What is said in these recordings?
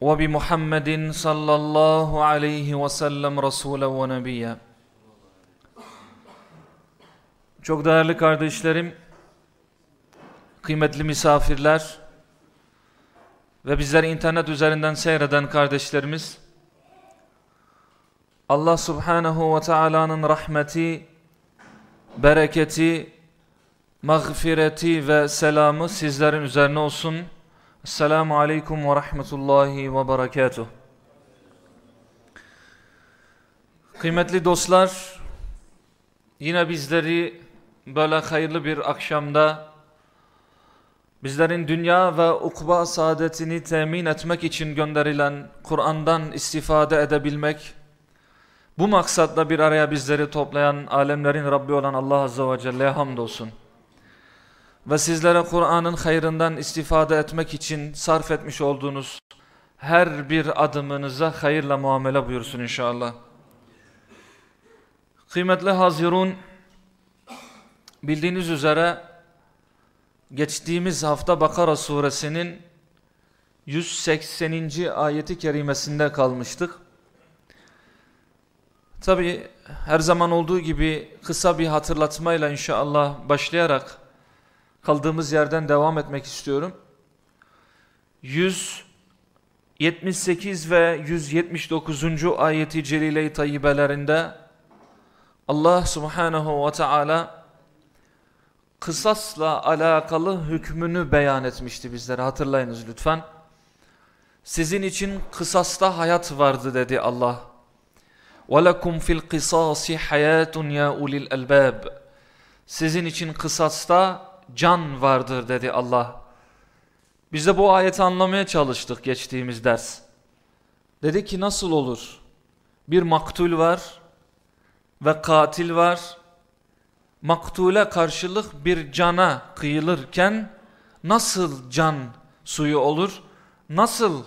وبمحمد صلى الله عليه وسلم رسولا ونبيا Çok değerli kardeşlerim, kıymetli misafirler ve bizleri internet üzerinden seyreden kardeşlerimiz, Allah subhanahu ve Taala'nın rahmeti, bereketi, mağfireti ve selamı sizlerin üzerine olsun. Esselamu Aleyküm ve Rahmetullahi ve Berekatuh. Kıymetli dostlar, yine bizleri böyle hayırlı bir akşamda bizlerin dünya ve ukba saadetini temin etmek için gönderilen Kur'an'dan istifade edebilmek, bu maksatla bir araya bizleri toplayan alemlerin Rabbi olan Allah Azze ve Celle'ye hamdolsun. Ve sizlere Kur'an'ın hayrından istifade etmek için sarf etmiş olduğunuz her bir adımınıza hayırla muamele buyursun inşallah. Kıymetli Hazirun, bildiğiniz üzere geçtiğimiz hafta Bakara suresinin 180. ayeti kerimesinde kalmıştık. Tabi her zaman olduğu gibi kısa bir hatırlatmayla inşallah başlayarak kaldığımız yerden devam etmek istiyorum. 178 ve 179. ayeti celile-i tayyibelerinde Allah subhanahu ve taala kısasla alakalı hükmünü beyan etmişti bizlere hatırlayınız lütfen. Sizin için kısasta hayat vardı dedi Allah. وَلَكُمْ فِي الْقِصَاصِ حَيَاتٌ يَا اُلِي الْاَلْبَابِ Sizin için kısasta can vardır dedi Allah. Biz de bu ayeti anlamaya çalıştık geçtiğimiz ders. Dedi ki nasıl olur? Bir maktul var ve katil var. Maktule karşılık bir cana kıyılırken nasıl can suyu olur? Nasıl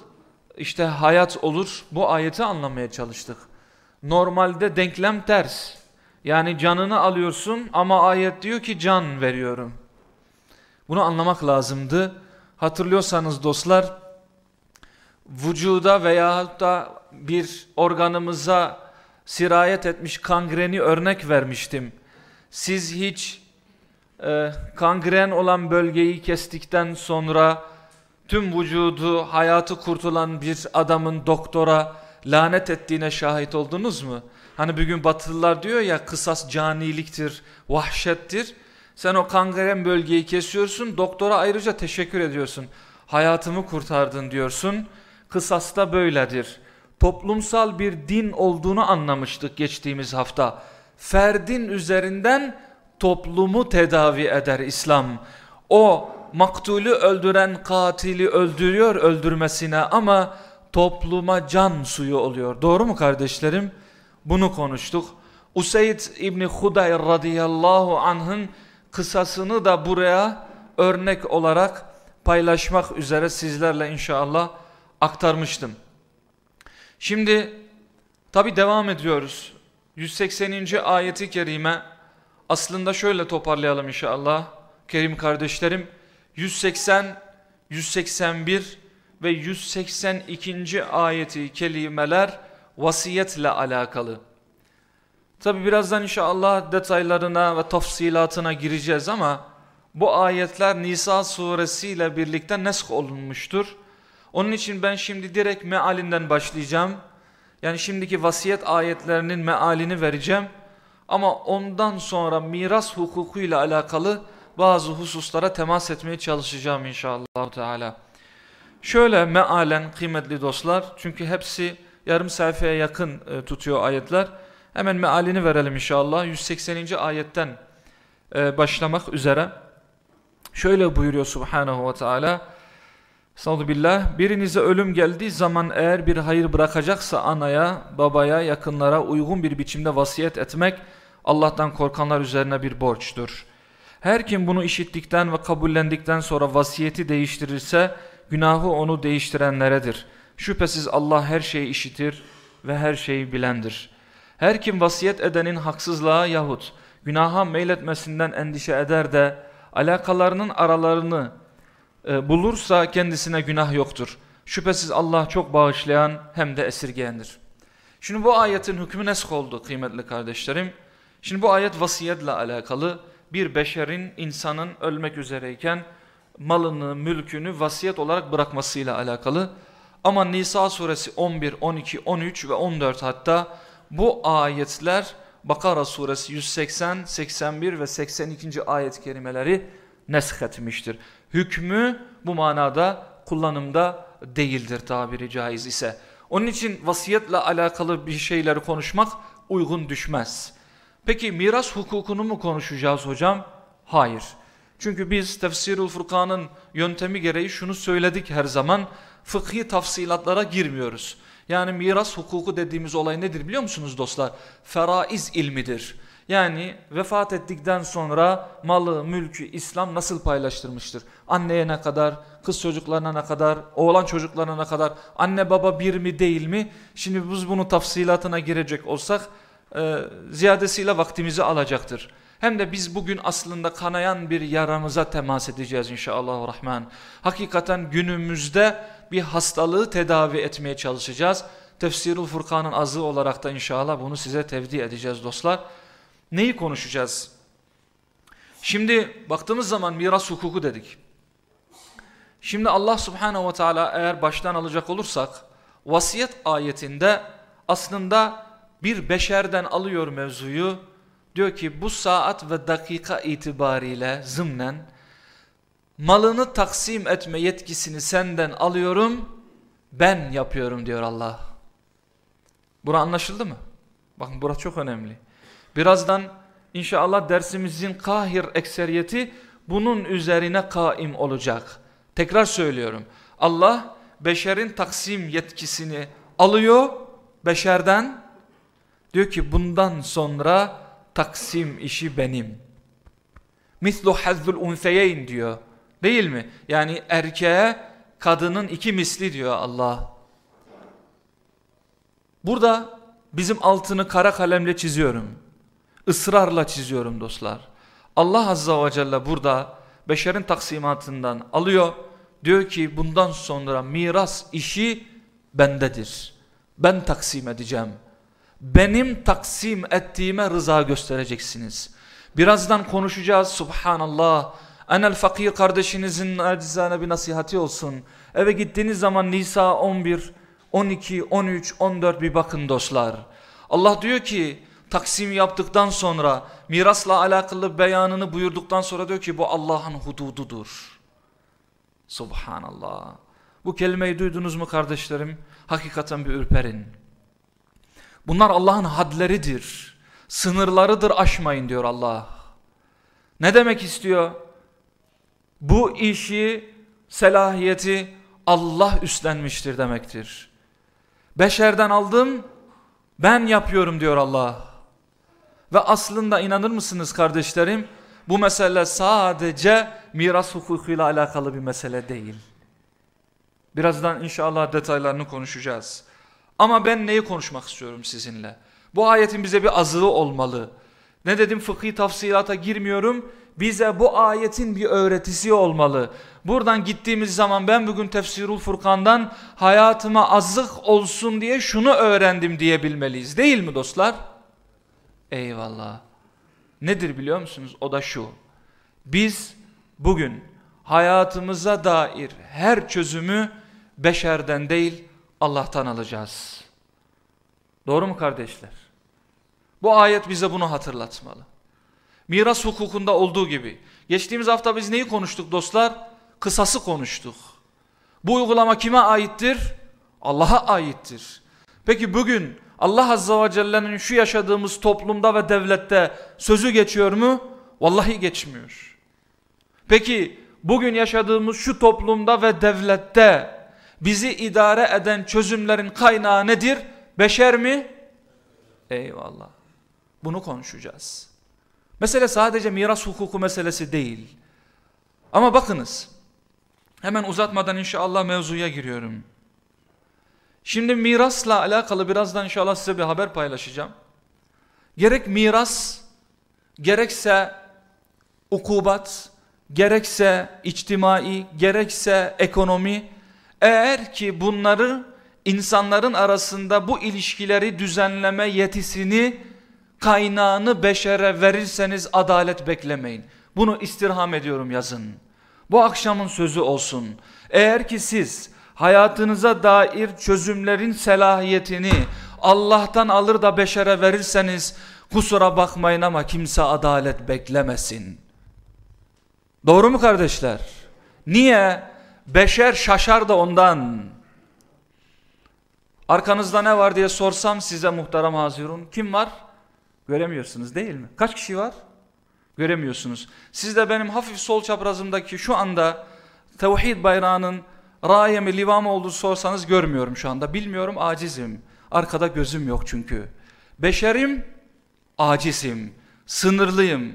işte hayat olur? Bu ayeti anlamaya çalıştık. Normalde denklem ters. Yani canını alıyorsun ama ayet diyor ki can veriyorum. Bunu anlamak lazımdı. Hatırlıyorsanız dostlar vücuda veya da bir organımıza sirayet etmiş kangreni örnek vermiştim. Siz hiç e, kangren olan bölgeyi kestikten sonra tüm vücudu hayatı kurtulan bir adamın doktora lanet ettiğine şahit oldunuz mu? Hani bugün batılılar diyor ya kısas caniliktir, vahşettir. Sen o kangren bölgeyi kesiyorsun, doktora ayrıca teşekkür ediyorsun. Hayatımı kurtardın diyorsun. Kısas da böyledir. Toplumsal bir din olduğunu anlamıştık geçtiğimiz hafta. Ferdin üzerinden toplumu tedavi eder İslam. O maktulü öldüren katili öldürüyor öldürmesine ama topluma can suyu oluyor. Doğru mu kardeşlerim? Bunu konuştuk. Useyd İbni Hudayr radıyallahu anh'ın kısasını da buraya örnek olarak paylaşmak üzere sizlerle inşallah aktarmıştım. Şimdi tabi devam ediyoruz. 180. ayeti kerime aslında şöyle toparlayalım inşallah. Kerim kardeşlerim 180, 181 ve 182. ayeti kelimeler vasiyetle alakalı. Tabi birazdan inşallah detaylarına ve tafsilatına gireceğiz ama bu ayetler Nisa suresiyle birlikte nesk olunmuştur. Onun için ben şimdi direkt mealinden başlayacağım. Yani şimdiki vasiyet ayetlerinin mealini vereceğim. Ama ondan sonra miras hukukuyla alakalı bazı hususlara temas etmeye çalışacağım inşallah Teala. Şöyle mealen kıymetli dostlar çünkü hepsi yarım sayfaya yakın e, tutuyor ayetler. Hemen mealini verelim inşallah. 180. ayetten e, başlamak üzere. Şöyle buyuruyor Subhanahu ve Teala. Sallallahu billah. Birinize ölüm geldiği zaman eğer bir hayır bırakacaksa anaya, babaya, yakınlara uygun bir biçimde vasiyet etmek Allah'tan korkanlar üzerine bir borçtur. Her kim bunu işittikten ve kabullendikten sonra vasiyeti değiştirirse günahı onu değiştirenleredir. Şüphesiz Allah her şeyi işitir ve her şeyi bilendir. Her kim vasiyet edenin haksızlığa yahut günaha meyletmesinden endişe eder de alakalarının aralarını e, bulursa kendisine günah yoktur. Şüphesiz Allah çok bağışlayan hem de esirgeyendir. Şimdi bu ayetin hükmü nesk oldu kıymetli kardeşlerim. Şimdi bu ayet vasiyetle alakalı bir beşerin insanın ölmek üzereyken malını, mülkünü vasiyet olarak bırakmasıyla alakalı. Ama Nisa suresi 11, 12, 13 ve 14 hatta bu ayetler Bakara suresi 180, 81 ve 82. ayet kelimeleri nesk etmiştir. Hükmü bu manada kullanımda değildir tabiri caiz ise. Onun için vasiyetle alakalı bir şeyleri konuşmak uygun düşmez. Peki miras hukukunu mu konuşacağız hocam? Hayır. Çünkü biz Tefsirul Furkan'ın yöntemi gereği şunu söyledik her zaman. Fıkhi tafsilatlara girmiyoruz. Yani miras hukuku dediğimiz olay nedir biliyor musunuz dostlar? Feraiz ilmidir. Yani vefat ettikten sonra malı, mülkü İslam nasıl paylaştırmıştır? Anneye ne kadar, kız çocuklarına ne kadar, oğlan çocuklarına ne kadar, anne baba bir mi değil mi? Şimdi biz bunu tafsilatına girecek olsak e, ziyadesiyle vaktimizi alacaktır. Hem de biz bugün aslında kanayan bir yaramıza temas edeceğiz inşallah rahman. Hakikaten günümüzde bir hastalığı tedavi etmeye çalışacağız. Tefsirul Furkan'ın azı olarak da inşallah bunu size tevdi edeceğiz dostlar. Neyi konuşacağız? Şimdi baktığımız zaman miras hukuku dedik. Şimdi Allah subhanehu ve teala eğer baştan alacak olursak vasiyet ayetinde aslında bir beşerden alıyor mevzuyu. Diyor ki bu saat ve dakika itibariyle zımnen malını taksim etme yetkisini senden alıyorum ben yapıyorum diyor Allah. Bura anlaşıldı mı? Bakın burası çok önemli. Birazdan inşallah dersimizin kahir ekseriyeti bunun üzerine kaim olacak. Tekrar söylüyorum. Allah beşerin taksim yetkisini alıyor beşerden. Diyor ki bundan sonra taksim işi benim. Mislu hazzul unseyeyn diyor. Değil mi? Yani erkeğe kadının iki misli diyor Allah. Burada bizim altını kara kalemle çiziyorum ısrarla çiziyorum dostlar. Allah Azza ve Celle burada beşerin taksimatından alıyor. Diyor ki bundan sonra miras işi bendedir. Ben taksim edeceğim. Benim taksim ettiğime rıza göstereceksiniz. Birazdan konuşacağız subhanallah. Enel fakir kardeşinizin acizane bir nasihati olsun. Eve gittiğiniz zaman Nisa 11, 12, 13, 14 bir bakın dostlar. Allah diyor ki taksim yaptıktan sonra mirasla alakalı beyanını buyurduktan sonra diyor ki bu Allah'ın hudududur. Subhanallah. Bu kelimeyi duydunuz mu kardeşlerim? Hakikaten bir ürperin. Bunlar Allah'ın hadleridir. Sınırlarıdır aşmayın diyor Allah. Ne demek istiyor? Bu işi, selahiyeti Allah üstlenmiştir demektir. Beşerden aldım, ben yapıyorum diyor Allah. Ve aslında inanır mısınız kardeşlerim? Bu mesele sadece miras hukukuyla alakalı bir mesele değil. Birazdan inşallah detaylarını konuşacağız. Ama ben neyi konuşmak istiyorum sizinle? Bu ayetin bize bir azığı olmalı. Ne dedim fıkhi tafsilata girmiyorum. Bize bu ayetin bir öğretisi olmalı. Buradan gittiğimiz zaman ben bugün Tefsirul Furkan'dan hayatıma azık olsun diye şunu öğrendim diyebilmeliyiz. Değil mi dostlar? Eyvallah. Nedir biliyor musunuz? O da şu. Biz bugün hayatımıza dair her çözümü beşerden değil Allah'tan alacağız. Doğru mu kardeşler? Bu ayet bize bunu hatırlatmalı. Miras hukukunda olduğu gibi. Geçtiğimiz hafta biz neyi konuştuk dostlar? Kısası konuştuk. Bu uygulama kime aittir? Allah'a aittir. Peki bugün Allah Azza ve Celle'nin şu yaşadığımız toplumda ve devlette sözü geçiyor mu? Vallahi geçmiyor. Peki bugün yaşadığımız şu toplumda ve devlette bizi idare eden çözümlerin kaynağı nedir? Beşer mi? Eyvallah. Bunu konuşacağız. Mesele sadece miras hukuku meselesi değil. Ama bakınız. Hemen uzatmadan inşallah mevzuya giriyorum. Şimdi mirasla alakalı birazdan inşallah size bir haber paylaşacağım. Gerek miras, gerekse ukubat, gerekse içtimai, gerekse ekonomi, eğer ki bunları insanların arasında bu ilişkileri düzenleme yetisini, kaynağını beşere verirseniz adalet beklemeyin. Bunu istirham ediyorum yazın. Bu akşamın sözü olsun. Eğer ki siz hayatınıza dair çözümlerin selahiyetini Allah'tan alır da beşere verirseniz kusura bakmayın ama kimse adalet beklemesin. Doğru mu kardeşler? Niye? Beşer şaşar da ondan. Arkanızda ne var diye sorsam size muhterem hazirun. Kim var? Göremiyorsunuz değil mi? Kaç kişi var? Göremiyorsunuz. Siz de benim hafif sol çaprazımdaki şu anda tevhid bayrağının rayemi livamı olduğu sorsanız görmüyorum şu anda. Bilmiyorum acizim. Arkada gözüm yok çünkü. Beşerim, acizim, sınırlıyım.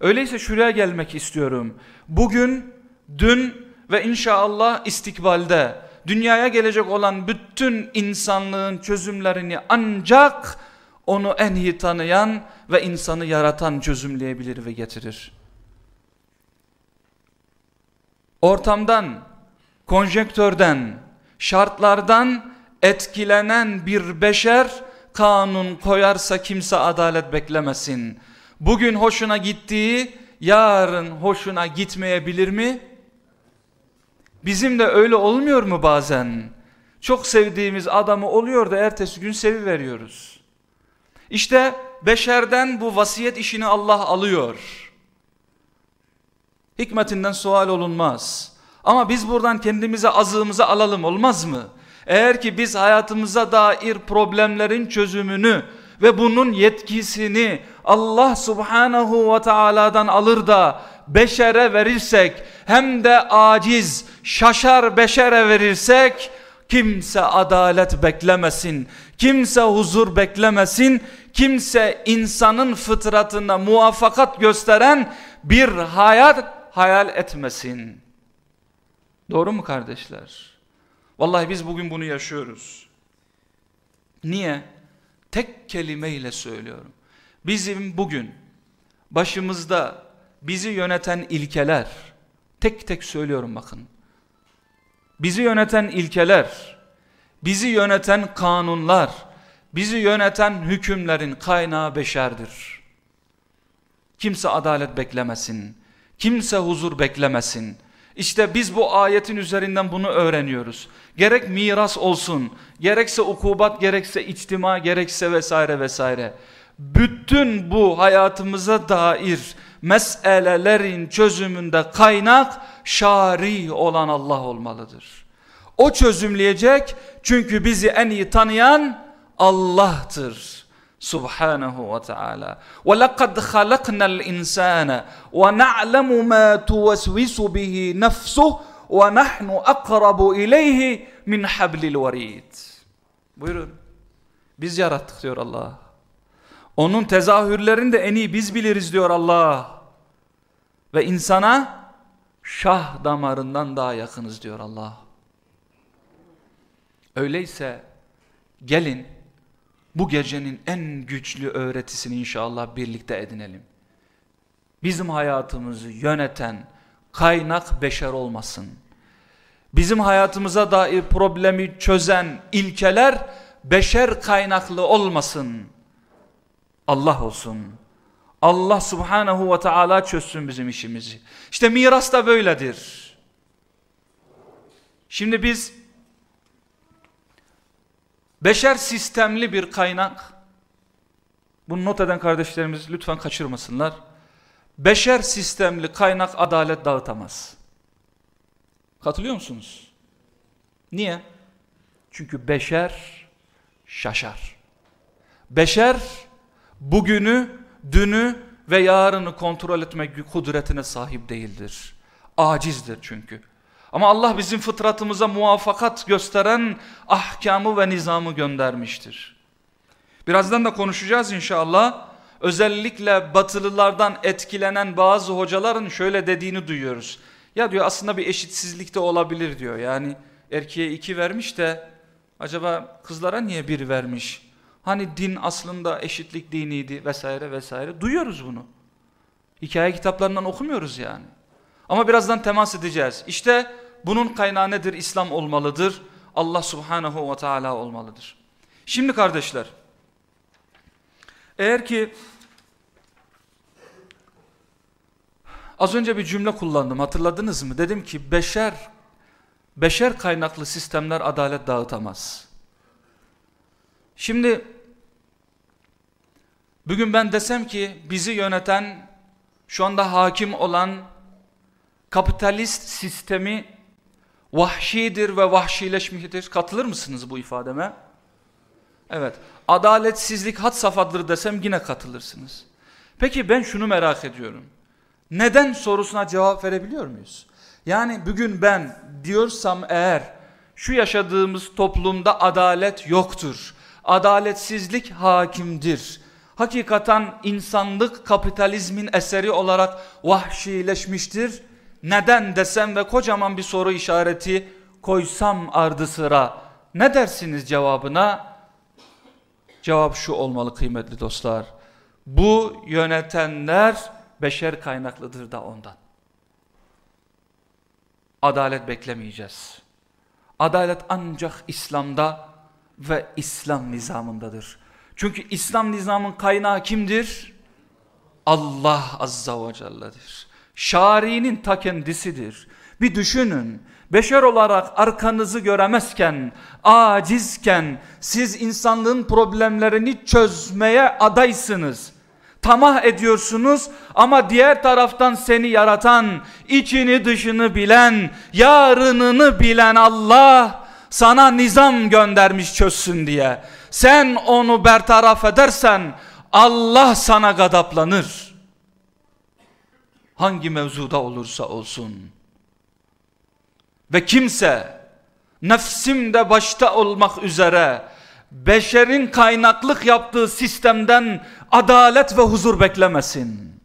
Öyleyse şuraya gelmek istiyorum. Bugün, dün ve inşallah istikbalde dünyaya gelecek olan bütün insanlığın çözümlerini ancak onu en iyi tanıyan ve insanı yaratan çözümleyebilir ve getirir. Ortamdan, konjektörden, şartlardan etkilenen bir beşer kanun koyarsa kimse adalet beklemesin. Bugün hoşuna gittiği yarın hoşuna gitmeyebilir mi? Bizim de öyle olmuyor mu bazen? Çok sevdiğimiz adamı oluyor da ertesi gün sevi veriyoruz. İşte beşerden bu vasiyet işini Allah alıyor. Hikmetinden sual olunmaz. Ama biz buradan kendimize azığımızı alalım olmaz mı? Eğer ki biz hayatımıza dair problemlerin çözümünü ve bunun yetkisini Allah subhanahu ve taala'dan alır da beşere verirsek hem de aciz şaşar beşere verirsek kimse adalet beklemesin. Kimse huzur beklemesin. Kimse insanın fıtratına muvaffakat gösteren bir hayat hayal etmesin. Doğru mu kardeşler? Vallahi biz bugün bunu yaşıyoruz. Niye? Tek kelimeyle söylüyorum. Bizim bugün başımızda bizi yöneten ilkeler, tek tek söylüyorum bakın. Bizi yöneten ilkeler, bizi yöneten kanunlar, bizi yöneten hükümlerin kaynağı beşerdir. Kimse adalet beklemesin, kimse huzur beklemesin. İşte biz bu ayetin üzerinden bunu öğreniyoruz. Gerek miras olsun, gerekse ukubat, gerekse içtima, gerekse vesaire vesaire. Bütün bu hayatımıza dair meselelerin çözümünde kaynak şari olan Allah olmalıdır. O çözümleyecek çünkü bizi en iyi tanıyan Allah'tır. Subhanahu ve Teala. Ve lekad halaknal insane ve na'lemu ma tuvesvisu bihi nefsuh ve nahnu akrabu ileyhi min hablil varid. Buyurun. Biz yarattık diyor Allah. Onun tezahürlerini de en iyi biz biliriz diyor Allah. Ve insana şah damarından daha yakınız diyor Allah. Öyleyse gelin bu gecenin en güçlü öğretisini inşallah birlikte edinelim. Bizim hayatımızı yöneten kaynak beşer olmasın. Bizim hayatımıza dair problemi çözen ilkeler beşer kaynaklı olmasın. Allah olsun. Allah subhanahu ve teala çözsün bizim işimizi. İşte miras da böyledir. Şimdi biz beşer sistemli bir kaynak, bunu not eden kardeşlerimiz lütfen kaçırmasınlar. Beşer sistemli kaynak adalet dağıtamaz. Katılıyor musunuz? Niye? Çünkü beşer şaşar. Beşer bugünü, dünü ve yarını kontrol etmek kudretine sahip değildir. Acizdir çünkü. Ama Allah bizim fıtratımıza muvafakat gösteren ahkamı ve nizamı göndermiştir. Birazdan da konuşacağız inşallah. Özellikle batılılardan etkilenen bazı hocaların şöyle dediğini duyuyoruz. Ya diyor aslında bir eşitsizlik de olabilir diyor. Yani erkeğe iki vermiş de acaba kızlara niye bir vermiş? Hani din aslında eşitlik diniydi vesaire vesaire. Duyuyoruz bunu. Hikaye kitaplarından okumuyoruz yani. Ama birazdan temas edeceğiz. İşte bunun kaynağı nedir? İslam olmalıdır. Allah subhanahu ve teala olmalıdır. Şimdi kardeşler, eğer ki az önce bir cümle kullandım hatırladınız mı? Dedim ki beşer beşer kaynaklı sistemler adalet dağıtamaz. Şimdi bugün ben desem ki bizi yöneten şu anda hakim olan kapitalist sistemi vahşidir ve vahşileşmiştir. Katılır mısınız bu ifademe? Evet. Adaletsizlik had safhadır desem yine katılırsınız. Peki ben şunu merak ediyorum. Neden sorusuna cevap verebiliyor muyuz? Yani bugün ben diyorsam eğer şu yaşadığımız toplumda adalet yoktur. Adaletsizlik hakimdir. Hakikaten insanlık kapitalizmin eseri olarak vahşileşmiştir. Neden desem ve kocaman bir soru işareti koysam ardı sıra ne dersiniz cevabına? Cevap şu olmalı kıymetli dostlar. Bu yönetenler beşer kaynaklıdır da ondan. Adalet beklemeyeceğiz. Adalet ancak İslam'da ve İslam nizamındadır. Çünkü İslam nizamın kaynağı kimdir? Allah Azza ve Celle'dir. Şari'nin ta kendisidir. Bir düşünün. Beşer olarak arkanızı göremezken, acizken siz insanlığın problemlerini çözmeye adaysınız. Tamah ediyorsunuz ama diğer taraftan seni yaratan, içini dışını bilen, yarınını bilen Allah sana nizam göndermiş çözsün diye. Sen onu bertaraf edersen Allah sana gadaplanır. Hangi mevzuda olursa olsun. Ve kimse nefsimde başta olmak üzere beşerin kaynaklık yaptığı sistemden adalet ve huzur beklemesin.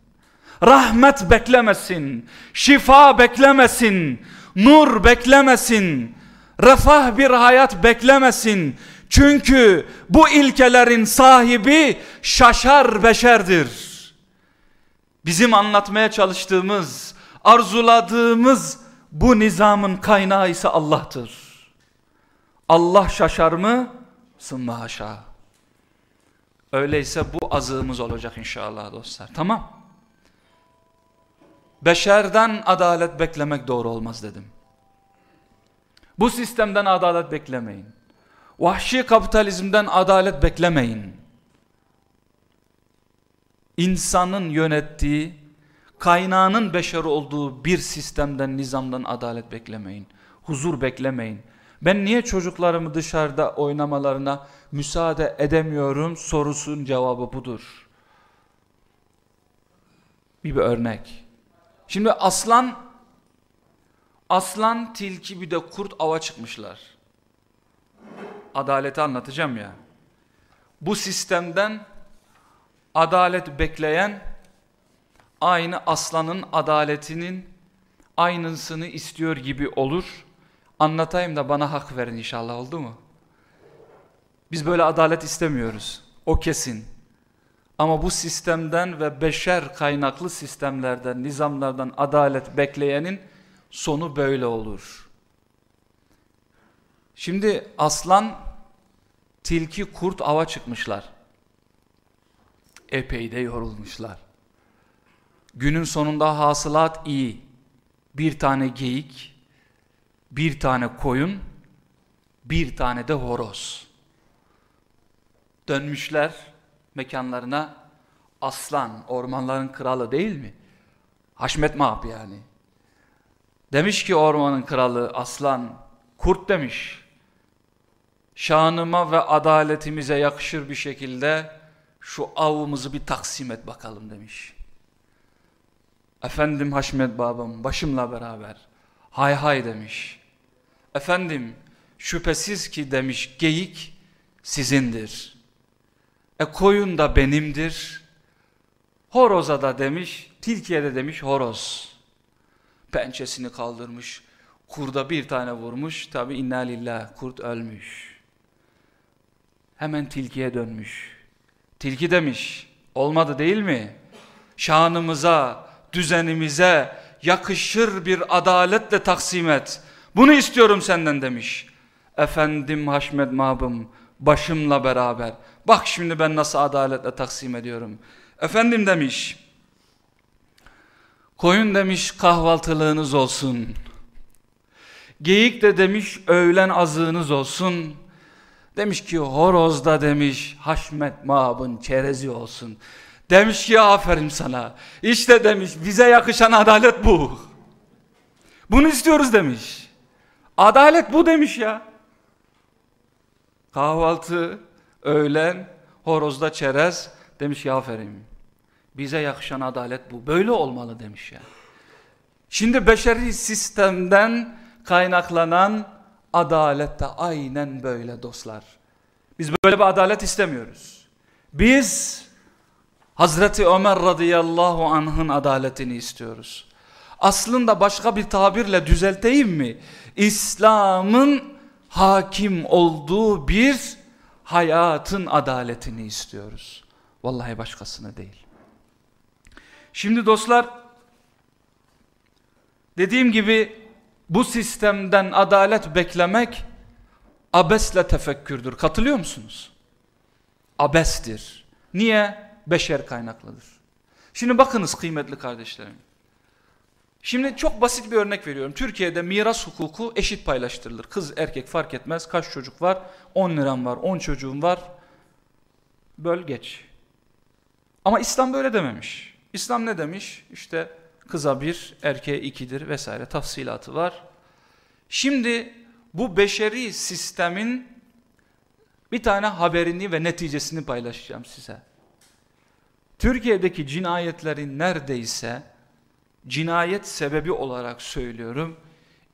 Rahmet beklemesin. Şifa beklemesin. Nur beklemesin. Refah bir hayat beklemesin. Çünkü bu ilkelerin sahibi şaşar beşerdir. Bizim anlatmaya çalıştığımız, arzuladığımız bu nizamın kaynağı ise Allah'tır. Allah şaşar mı? Sümme haşa. Öyleyse bu azığımız olacak inşallah dostlar. Tamam. Beşerden adalet beklemek doğru olmaz dedim. Bu sistemden adalet beklemeyin. Vahşi kapitalizmden adalet beklemeyin. İnsanın yönettiği, kaynağının beşer olduğu bir sistemden, nizamdan adalet beklemeyin. Huzur beklemeyin. Ben niye çocuklarımı dışarıda oynamalarına müsaade edemiyorum sorusun cevabı budur. Bir, bir örnek. Şimdi aslan, aslan, tilki bir de kurt ava çıkmışlar. Adaleti anlatacağım ya. Bu sistemden adalet bekleyen aynı aslanın adaletinin aynısını istiyor gibi olur. Anlatayım da bana hak verin inşallah oldu mu? Biz böyle adalet istemiyoruz. O kesin. Ama bu sistemden ve beşer kaynaklı sistemlerden, nizamlardan adalet bekleyenin sonu böyle olur. Şimdi aslan, tilki, kurt ava çıkmışlar. Epey de yorulmuşlar. Günün sonunda hasılat iyi. Bir tane geyik, bir tane koyun, bir tane de horoz. Dönmüşler mekanlarına aslan, ormanların kralı değil mi? Haşmet Mahab yani. Demiş ki ormanın kralı aslan, kurt demiş. Şanıma ve adaletimize yakışır bir şekilde şu avımızı bir taksim et bakalım demiş. Efendim Haşmet babam başımla beraber hay hay demiş. Efendim şüphesiz ki demiş geyik sizindir. E koyun da benimdir. Horoza da demiş, tilkiye de demiş horoz. Pençesini kaldırmış, kurda bir tane vurmuş. Tabi inna lillah kurt ölmüş. Hemen tilkiye dönmüş. Tilki demiş, olmadı değil mi? Şanımıza, düzenimize yakışır bir adaletle taksim et. Bunu istiyorum senden demiş. Efendim Haşmet Mabım başımla beraber. Bak şimdi ben nasıl adaletle taksim ediyorum. Efendim demiş. Koyun demiş kahvaltılığınız olsun. Geyik de demiş öğlen azığınız olsun. Demiş ki horoz da demiş Haşmet Mab'ın çerezi olsun. Demiş ki aferin sana. İşte demiş bize yakışan adalet bu. Bunu istiyoruz demiş. Adalet bu demiş ya. Kahvaltı, öğlen, horozda çerez demiş ya aferin. Bize yakışan adalet bu. Böyle olmalı demiş ya. Şimdi beşeri sistemden kaynaklanan adalet de aynen böyle dostlar. Biz böyle bir adalet istemiyoruz. Biz Hazreti Ömer radıyallahu anh'ın adaletini istiyoruz. Aslında başka bir tabirle düzelteyim mi? İslam'ın hakim olduğu bir hayatın adaletini istiyoruz. Vallahi başkasını değil. Şimdi dostlar dediğim gibi bu sistemden adalet beklemek abesle tefekkürdür. Katılıyor musunuz? Abestir. Niye? Beşer kaynaklıdır. Şimdi bakınız kıymetli kardeşlerim. Şimdi çok basit bir örnek veriyorum. Türkiye'de miras hukuku eşit paylaştırılır. Kız erkek fark etmez. Kaç çocuk var? 10 liram var, 10 çocuğum var. Böl geç. Ama İslam böyle dememiş. İslam ne demiş? İşte kıza bir, erkeğe ikidir vesaire tafsilatı var. Şimdi bu beşeri sistemin bir tane haberini ve neticesini paylaşacağım size. Türkiye'deki cinayetlerin neredeyse cinayet sebebi olarak söylüyorum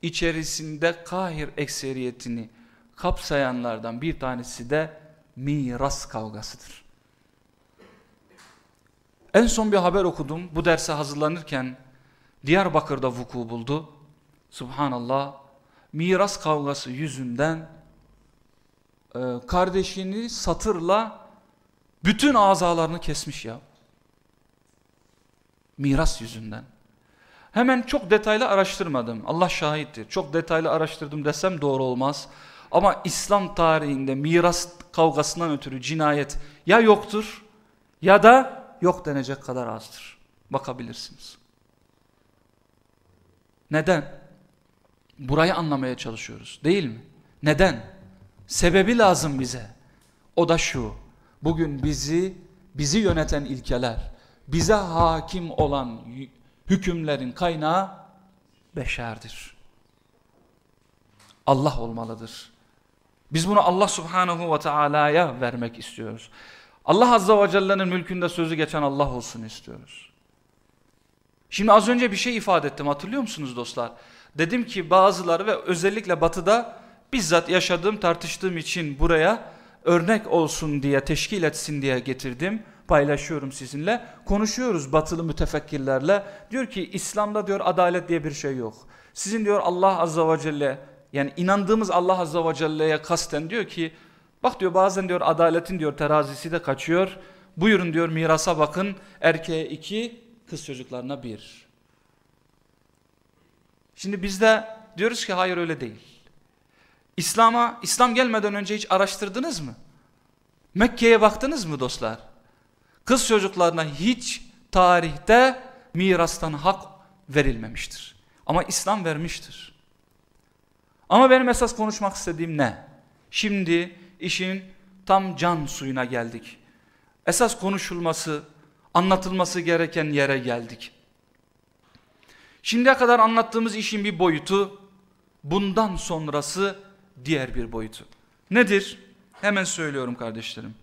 içerisinde kahir ekseriyetini kapsayanlardan bir tanesi de miras kavgasıdır. En son bir haber okudum bu derse hazırlanırken Diyarbakır'da vuku buldu. Subhanallah miras kavgası yüzünden e, kardeşini satırla bütün azalarını kesmiş ya. Miras yüzünden. Hemen çok detaylı araştırmadım. Allah şahittir. Çok detaylı araştırdım desem doğru olmaz. Ama İslam tarihinde miras kavgasından ötürü cinayet ya yoktur ya da yok denecek kadar azdır. Bakabilirsiniz. Neden? Burayı anlamaya çalışıyoruz değil mi? Neden? Sebebi lazım bize. O da şu. Bugün bizi bizi yöneten ilkeler, bize hakim olan hükümlerin kaynağı beşerdir. Allah olmalıdır. Biz bunu Allah subhanahu ve teala'ya vermek istiyoruz. Allah azza ve celle'nin mülkünde sözü geçen Allah olsun istiyoruz. Şimdi az önce bir şey ifade ettim hatırlıyor musunuz dostlar? Dedim ki bazıları ve özellikle batıda bizzat yaşadığım tartıştığım için buraya örnek olsun diye teşkil etsin diye getirdim paylaşıyorum sizinle. Konuşuyoruz batılı mütefekkirlerle. Diyor ki İslam'da diyor adalet diye bir şey yok. Sizin diyor Allah azza ve celle yani inandığımız Allah azza ve celle'ye kasten diyor ki bak diyor bazen diyor adaletin diyor terazisi de kaçıyor. Buyurun diyor mirasa bakın erkeğe iki kız çocuklarına bir. Şimdi biz de diyoruz ki hayır öyle değil. İslam'a İslam gelmeden önce hiç araştırdınız mı? Mekke'ye baktınız mı dostlar? Kız çocuklarına hiç tarihte mirastan hak verilmemiştir. Ama İslam vermiştir. Ama benim esas konuşmak istediğim ne? Şimdi işin tam can suyuna geldik. Esas konuşulması, anlatılması gereken yere geldik. Şimdiye kadar anlattığımız işin bir boyutu, bundan sonrası diğer bir boyutu. Nedir? Hemen söylüyorum kardeşlerim.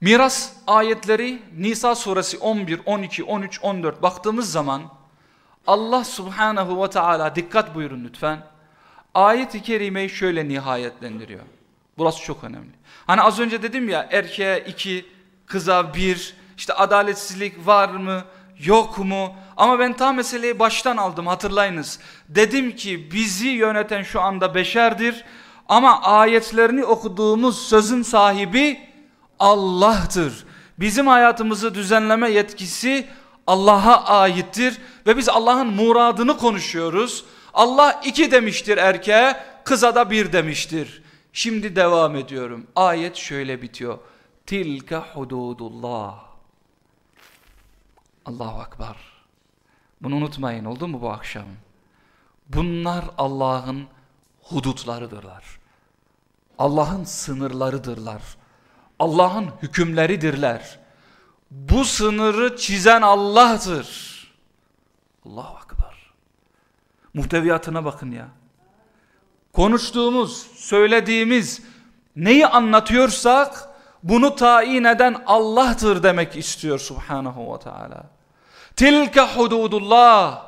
Miras ayetleri Nisa suresi 11, 12, 13, 14 baktığımız zaman Allah subhanahu ve teala dikkat buyurun lütfen. Ayet-i kerimeyi şöyle nihayetlendiriyor. Burası çok önemli. Hani az önce dedim ya erkeğe iki, kıza bir, işte adaletsizlik var mı, yok mu? Ama ben tam meseleyi baştan aldım hatırlayınız. Dedim ki bizi yöneten şu anda beşerdir. Ama ayetlerini okuduğumuz sözün sahibi Allah'tır. Bizim hayatımızı düzenleme yetkisi Allah'a aittir. Ve biz Allah'ın muradını konuşuyoruz. Allah iki demiştir erkeğe, kıza da bir demiştir. Şimdi devam ediyorum. Ayet şöyle bitiyor. Tilke hududullah. Allahu Akbar. Bunu unutmayın oldu mu bu akşam? Bunlar Allah'ın hudutlarıdırlar. Allah'ın sınırlarıdırlar. Allah'ın hükümleridirler. Bu sınırı çizen Allah'tır. Allahu Akbar. Muhteviyatına bakın ya. Konuştuğumuz, söylediğimiz neyi anlatıyorsak bunu tayin eden Allah'tır demek istiyor Subhanahu ve Teala. Tilke hududullah.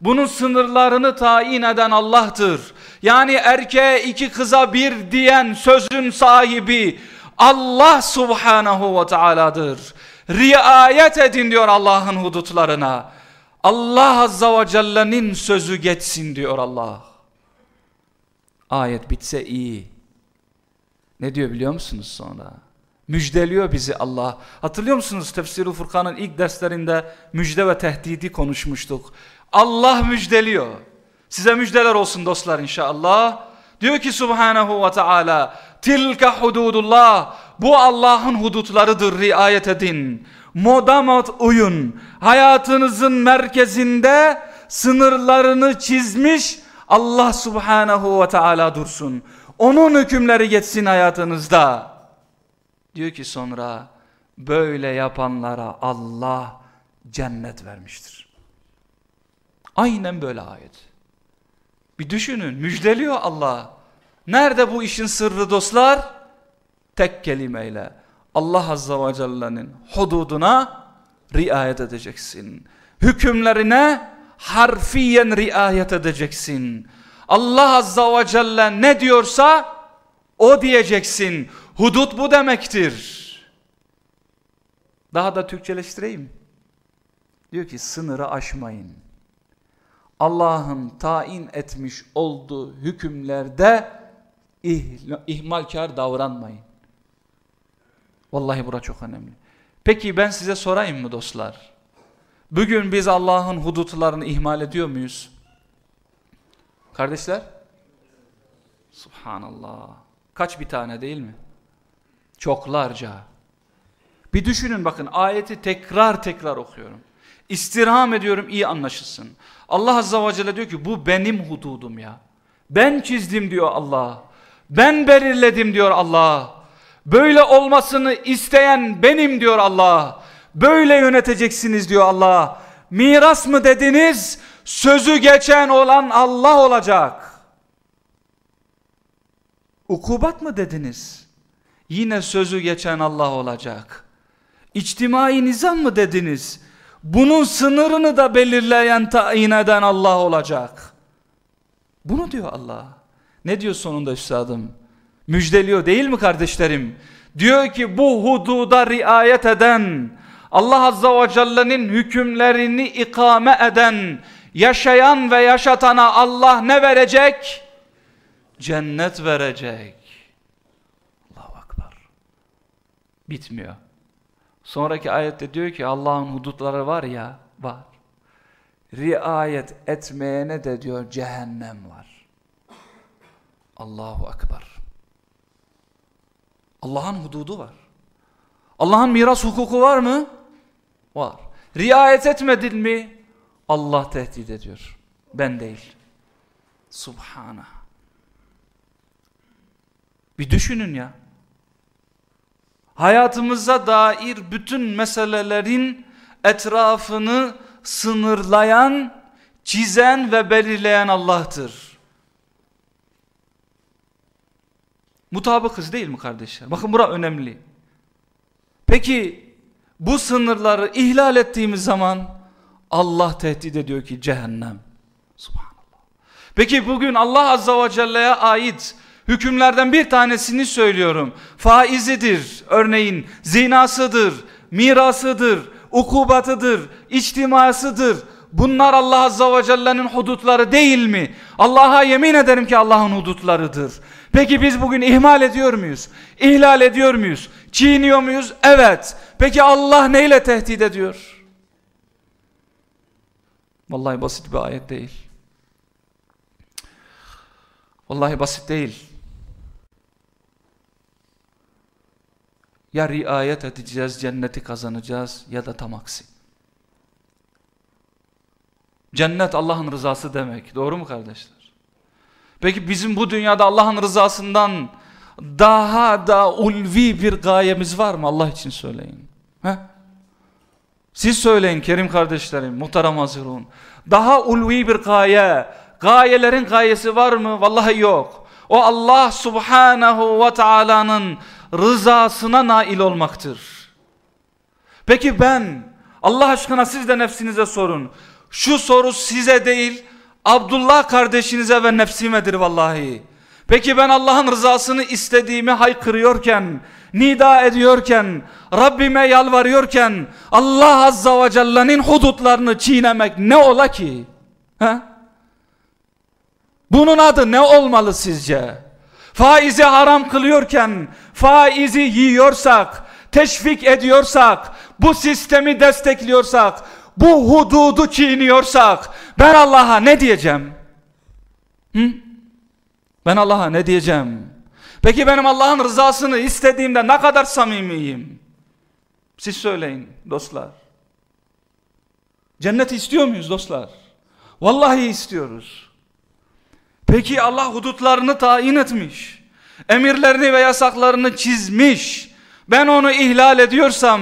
Bunun sınırlarını tayin eden Allah'tır. Yani erkeğe iki kıza bir diyen sözün sahibi Allah Subhanahu ve Teala'dır. Riayet edin diyor Allah'ın hudutlarına. Allah Azza ve Celle'nin sözü geçsin diyor Allah. Ayet bitse iyi. Ne diyor biliyor musunuz sonra? Müjdeliyor bizi Allah. Hatırlıyor musunuz Tefsir-i Furkan'ın ilk derslerinde müjde ve tehdidi konuşmuştuk. Allah müjdeliyor. Size müjdeler olsun dostlar inşallah. Diyor ki Subhanahu ve Teala Tilke hududullah Bu Allah'ın hudutlarıdır riayet edin. Modamot uyun. Hayatınızın merkezinde sınırlarını çizmiş Allah Subhanahu ve Teala dursun. Onun hükümleri geçsin hayatınızda. Diyor ki sonra böyle yapanlara Allah cennet vermiştir. Aynen böyle ayet. Bir düşünün müjdeliyor Allah. Nerede bu işin sırrı dostlar? Tek kelimeyle Allah Azza ve Celle'nin hududuna riayet edeceksin. Hükümlerine harfiyen riayet edeceksin. Allah Azza ve Celle ne diyorsa o diyeceksin. Hudut bu demektir. Daha da Türkçeleştireyim. Diyor ki sınırı aşmayın. Allah'ın tayin etmiş olduğu hükümlerde ihmalkar davranmayın. Vallahi bura çok önemli. Peki ben size sorayım mı dostlar? Bugün biz Allah'ın hudutlarını ihmal ediyor muyuz? Kardeşler? Subhanallah. Kaç bir tane değil mi? Çoklarca. Bir düşünün bakın ayeti tekrar tekrar okuyorum. İstirham ediyorum iyi anlaşılsın. Allah Azza ve Celle diyor ki bu benim hududum ya. Ben çizdim diyor Allah. Ben belirledim diyor Allah. Böyle olmasını isteyen benim diyor Allah. Böyle yöneteceksiniz diyor Allah. Miras mı dediniz? Sözü geçen olan Allah olacak. Ukubat mı dediniz? Yine sözü geçen Allah olacak. İçtimai nizam mı dediniz? Bunun sınırını da belirleyen tayin eden Allah olacak. Bunu diyor Allah. Ne diyor sonunda üstadım? Müjdeliyor değil mi kardeşlerim? Diyor ki bu hududa riayet eden, Allah Azza ve Celle'nin hükümlerini ikame eden, yaşayan ve yaşatana Allah ne verecek? Cennet verecek. Allahu Akbar. Bitmiyor. Sonraki ayette diyor ki Allah'ın hudutları var ya, var. Riayet etmeyene de diyor cehennem var. Allahu Akbar. Allah'ın hududu var. Allah'ın miras hukuku var mı? Var. Riayet etmedin mi? Allah tehdit ediyor. Ben değil. Subhana. Bir düşünün ya. Hayatımıza dair bütün meselelerin etrafını sınırlayan, çizen ve belirleyen Allah'tır. Mutabıkız değil mi kardeşler? Bakın bura önemli. Peki bu sınırları ihlal ettiğimiz zaman Allah tehdit ediyor ki cehennem. Subhanallah. Peki bugün Allah Azza ve Celle'ye ait hükümlerden bir tanesini söylüyorum. Faizidir, örneğin zinasıdır, mirasıdır, ukubatıdır, içtimasıdır. Bunlar Allah Azza ve Celle'nin hudutları değil mi? Allah'a yemin ederim ki Allah'ın hudutlarıdır. Peki biz bugün ihmal ediyor muyuz? İhlal ediyor muyuz? Çiğniyor muyuz? Evet. Peki Allah neyle tehdit ediyor? Vallahi basit bir ayet değil. Vallahi basit değil. Ya riayet edeceğiz, cenneti kazanacağız ya da tam aksi. Cennet Allah'ın rızası demek. Doğru mu kardeşler? Peki bizim bu dünyada Allah'ın rızasından daha da ulvi bir gayemiz var mı? Allah için söyleyin. He? Siz söyleyin kerim kardeşlerim, muhterem hazırun. Daha ulvi bir gaye, gayelerin gayesi var mı? Vallahi yok. O Allah subhanahu ve taala'nın rızasına nail olmaktır. Peki ben Allah aşkına siz de nefsinize sorun. Şu soru size değil Abdullah kardeşinize ve nefsimedir vallahi. Peki ben Allah'ın rızasını istediğimi haykırıyorken, nida ediyorken, Rabbime yalvarıyorken Allah Azza ve Celle'nin hudutlarını çiğnemek ne ola ki? He? Bunun adı ne olmalı sizce? Faizi haram kılıyorken, faizi yiyorsak, teşvik ediyorsak, bu sistemi destekliyorsak, bu hududu çiğniyorsak ben Allah'a ne diyeceğim? Hı? Ben Allah'a ne diyeceğim? Peki benim Allah'ın rızasını istediğimde ne kadar samimiyim? Siz söyleyin dostlar. Cenneti istiyor muyuz dostlar? Vallahi istiyoruz. Peki Allah hudutlarını tayin etmiş. Emirlerini ve yasaklarını çizmiş. Ben onu ihlal ediyorsam,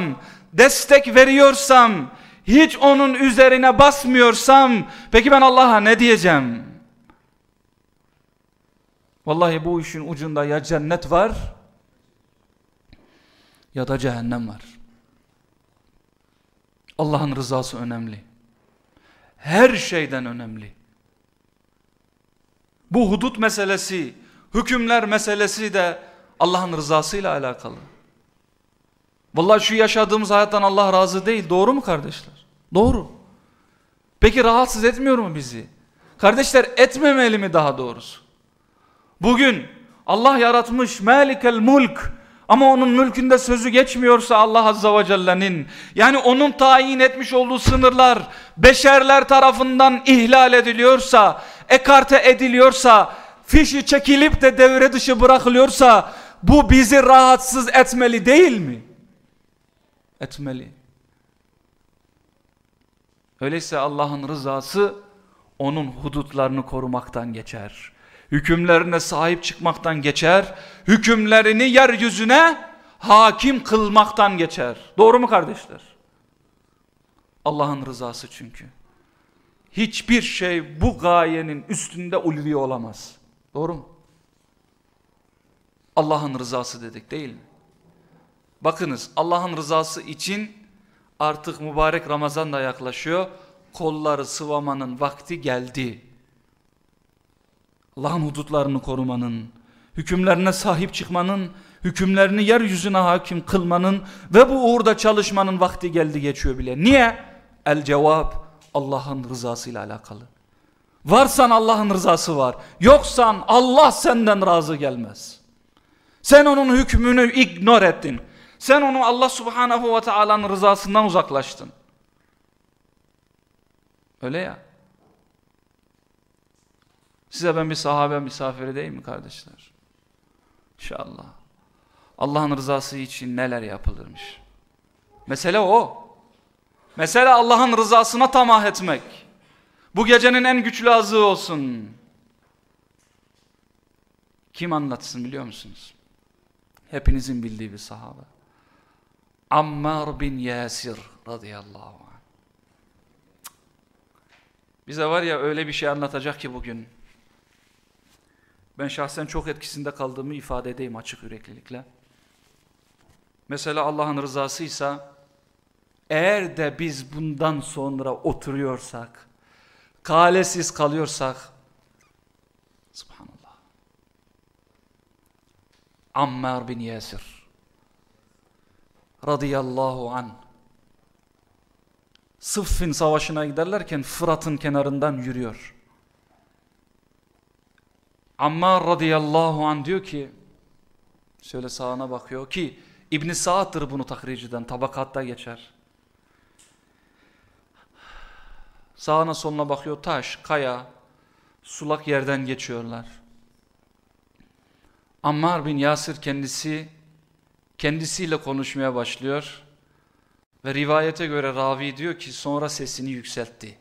destek veriyorsam, hiç onun üzerine basmıyorsam peki ben Allah'a ne diyeceğim? Vallahi bu işin ucunda ya cennet var ya da cehennem var. Allah'ın rızası önemli. Her şeyden önemli. Bu hudut meselesi, hükümler meselesi de Allah'ın rızasıyla alakalı. Vallahi şu yaşadığımız hayattan Allah razı değil. Doğru mu kardeşler? Doğru. Peki rahatsız etmiyor mu bizi? Kardeşler etmemeli mi daha doğrusu? Bugün Allah yaratmış melikel mulk ama onun mülkünde sözü geçmiyorsa Allah Azza ve Celle'nin yani onun tayin etmiş olduğu sınırlar beşerler tarafından ihlal ediliyorsa, ekarte ediliyorsa, fişi çekilip de devre dışı bırakılıyorsa bu bizi rahatsız etmeli değil mi? etmeli. Öyleyse Allah'ın rızası onun hudutlarını korumaktan geçer. Hükümlerine sahip çıkmaktan geçer. Hükümlerini yeryüzüne hakim kılmaktan geçer. Doğru mu kardeşler? Allah'ın rızası çünkü. Hiçbir şey bu gayenin üstünde ulvi olamaz. Doğru mu? Allah'ın rızası dedik değil mi? Bakınız Allah'ın rızası için artık mübarek Ramazan da yaklaşıyor. Kolları sıvamanın vakti geldi. Allah'ın hudutlarını korumanın, hükümlerine sahip çıkmanın, hükümlerini yeryüzüne hakim kılmanın ve bu uğurda çalışmanın vakti geldi geçiyor bile. Niye? El cevap Allah'ın rızasıyla alakalı. Varsan Allah'ın rızası var. Yoksan Allah senden razı gelmez. Sen onun hükmünü ignor ettin. Sen onu Allah subhanahu ve taala'nın rızasından uzaklaştın. Öyle ya. Size ben bir sahabe misafiri değil mi kardeşler? İnşallah. Allah'ın rızası için neler yapılırmış. Mesele o. Mesele Allah'ın rızasına tamah etmek. Bu gecenin en güçlü azığı olsun. Kim anlatsın biliyor musunuz? Hepinizin bildiği bir sahabe. Ammar bin Yasir radıyallahu anh. Bize var ya öyle bir şey anlatacak ki bugün. Ben şahsen çok etkisinde kaldığımı ifade edeyim açık yüreklilikle. Mesela Allah'ın rızasıysa eğer de biz bundan sonra oturuyorsak, kalesiz kalıyorsak, subhanallah, Ammar bin Yasir, radıyallahu an, Sıffin savaşına giderlerken Fırat'ın kenarından yürüyor. Ammar radıyallahu an diyor ki, şöyle sağına bakıyor ki, İbn Sa'd'dır bunu takriciden, tabakatta geçer. Sağına soluna bakıyor taş, kaya, sulak yerden geçiyorlar. Ammar bin Yasir kendisi kendisiyle konuşmaya başlıyor. Ve rivayete göre ravi diyor ki sonra sesini yükseltti.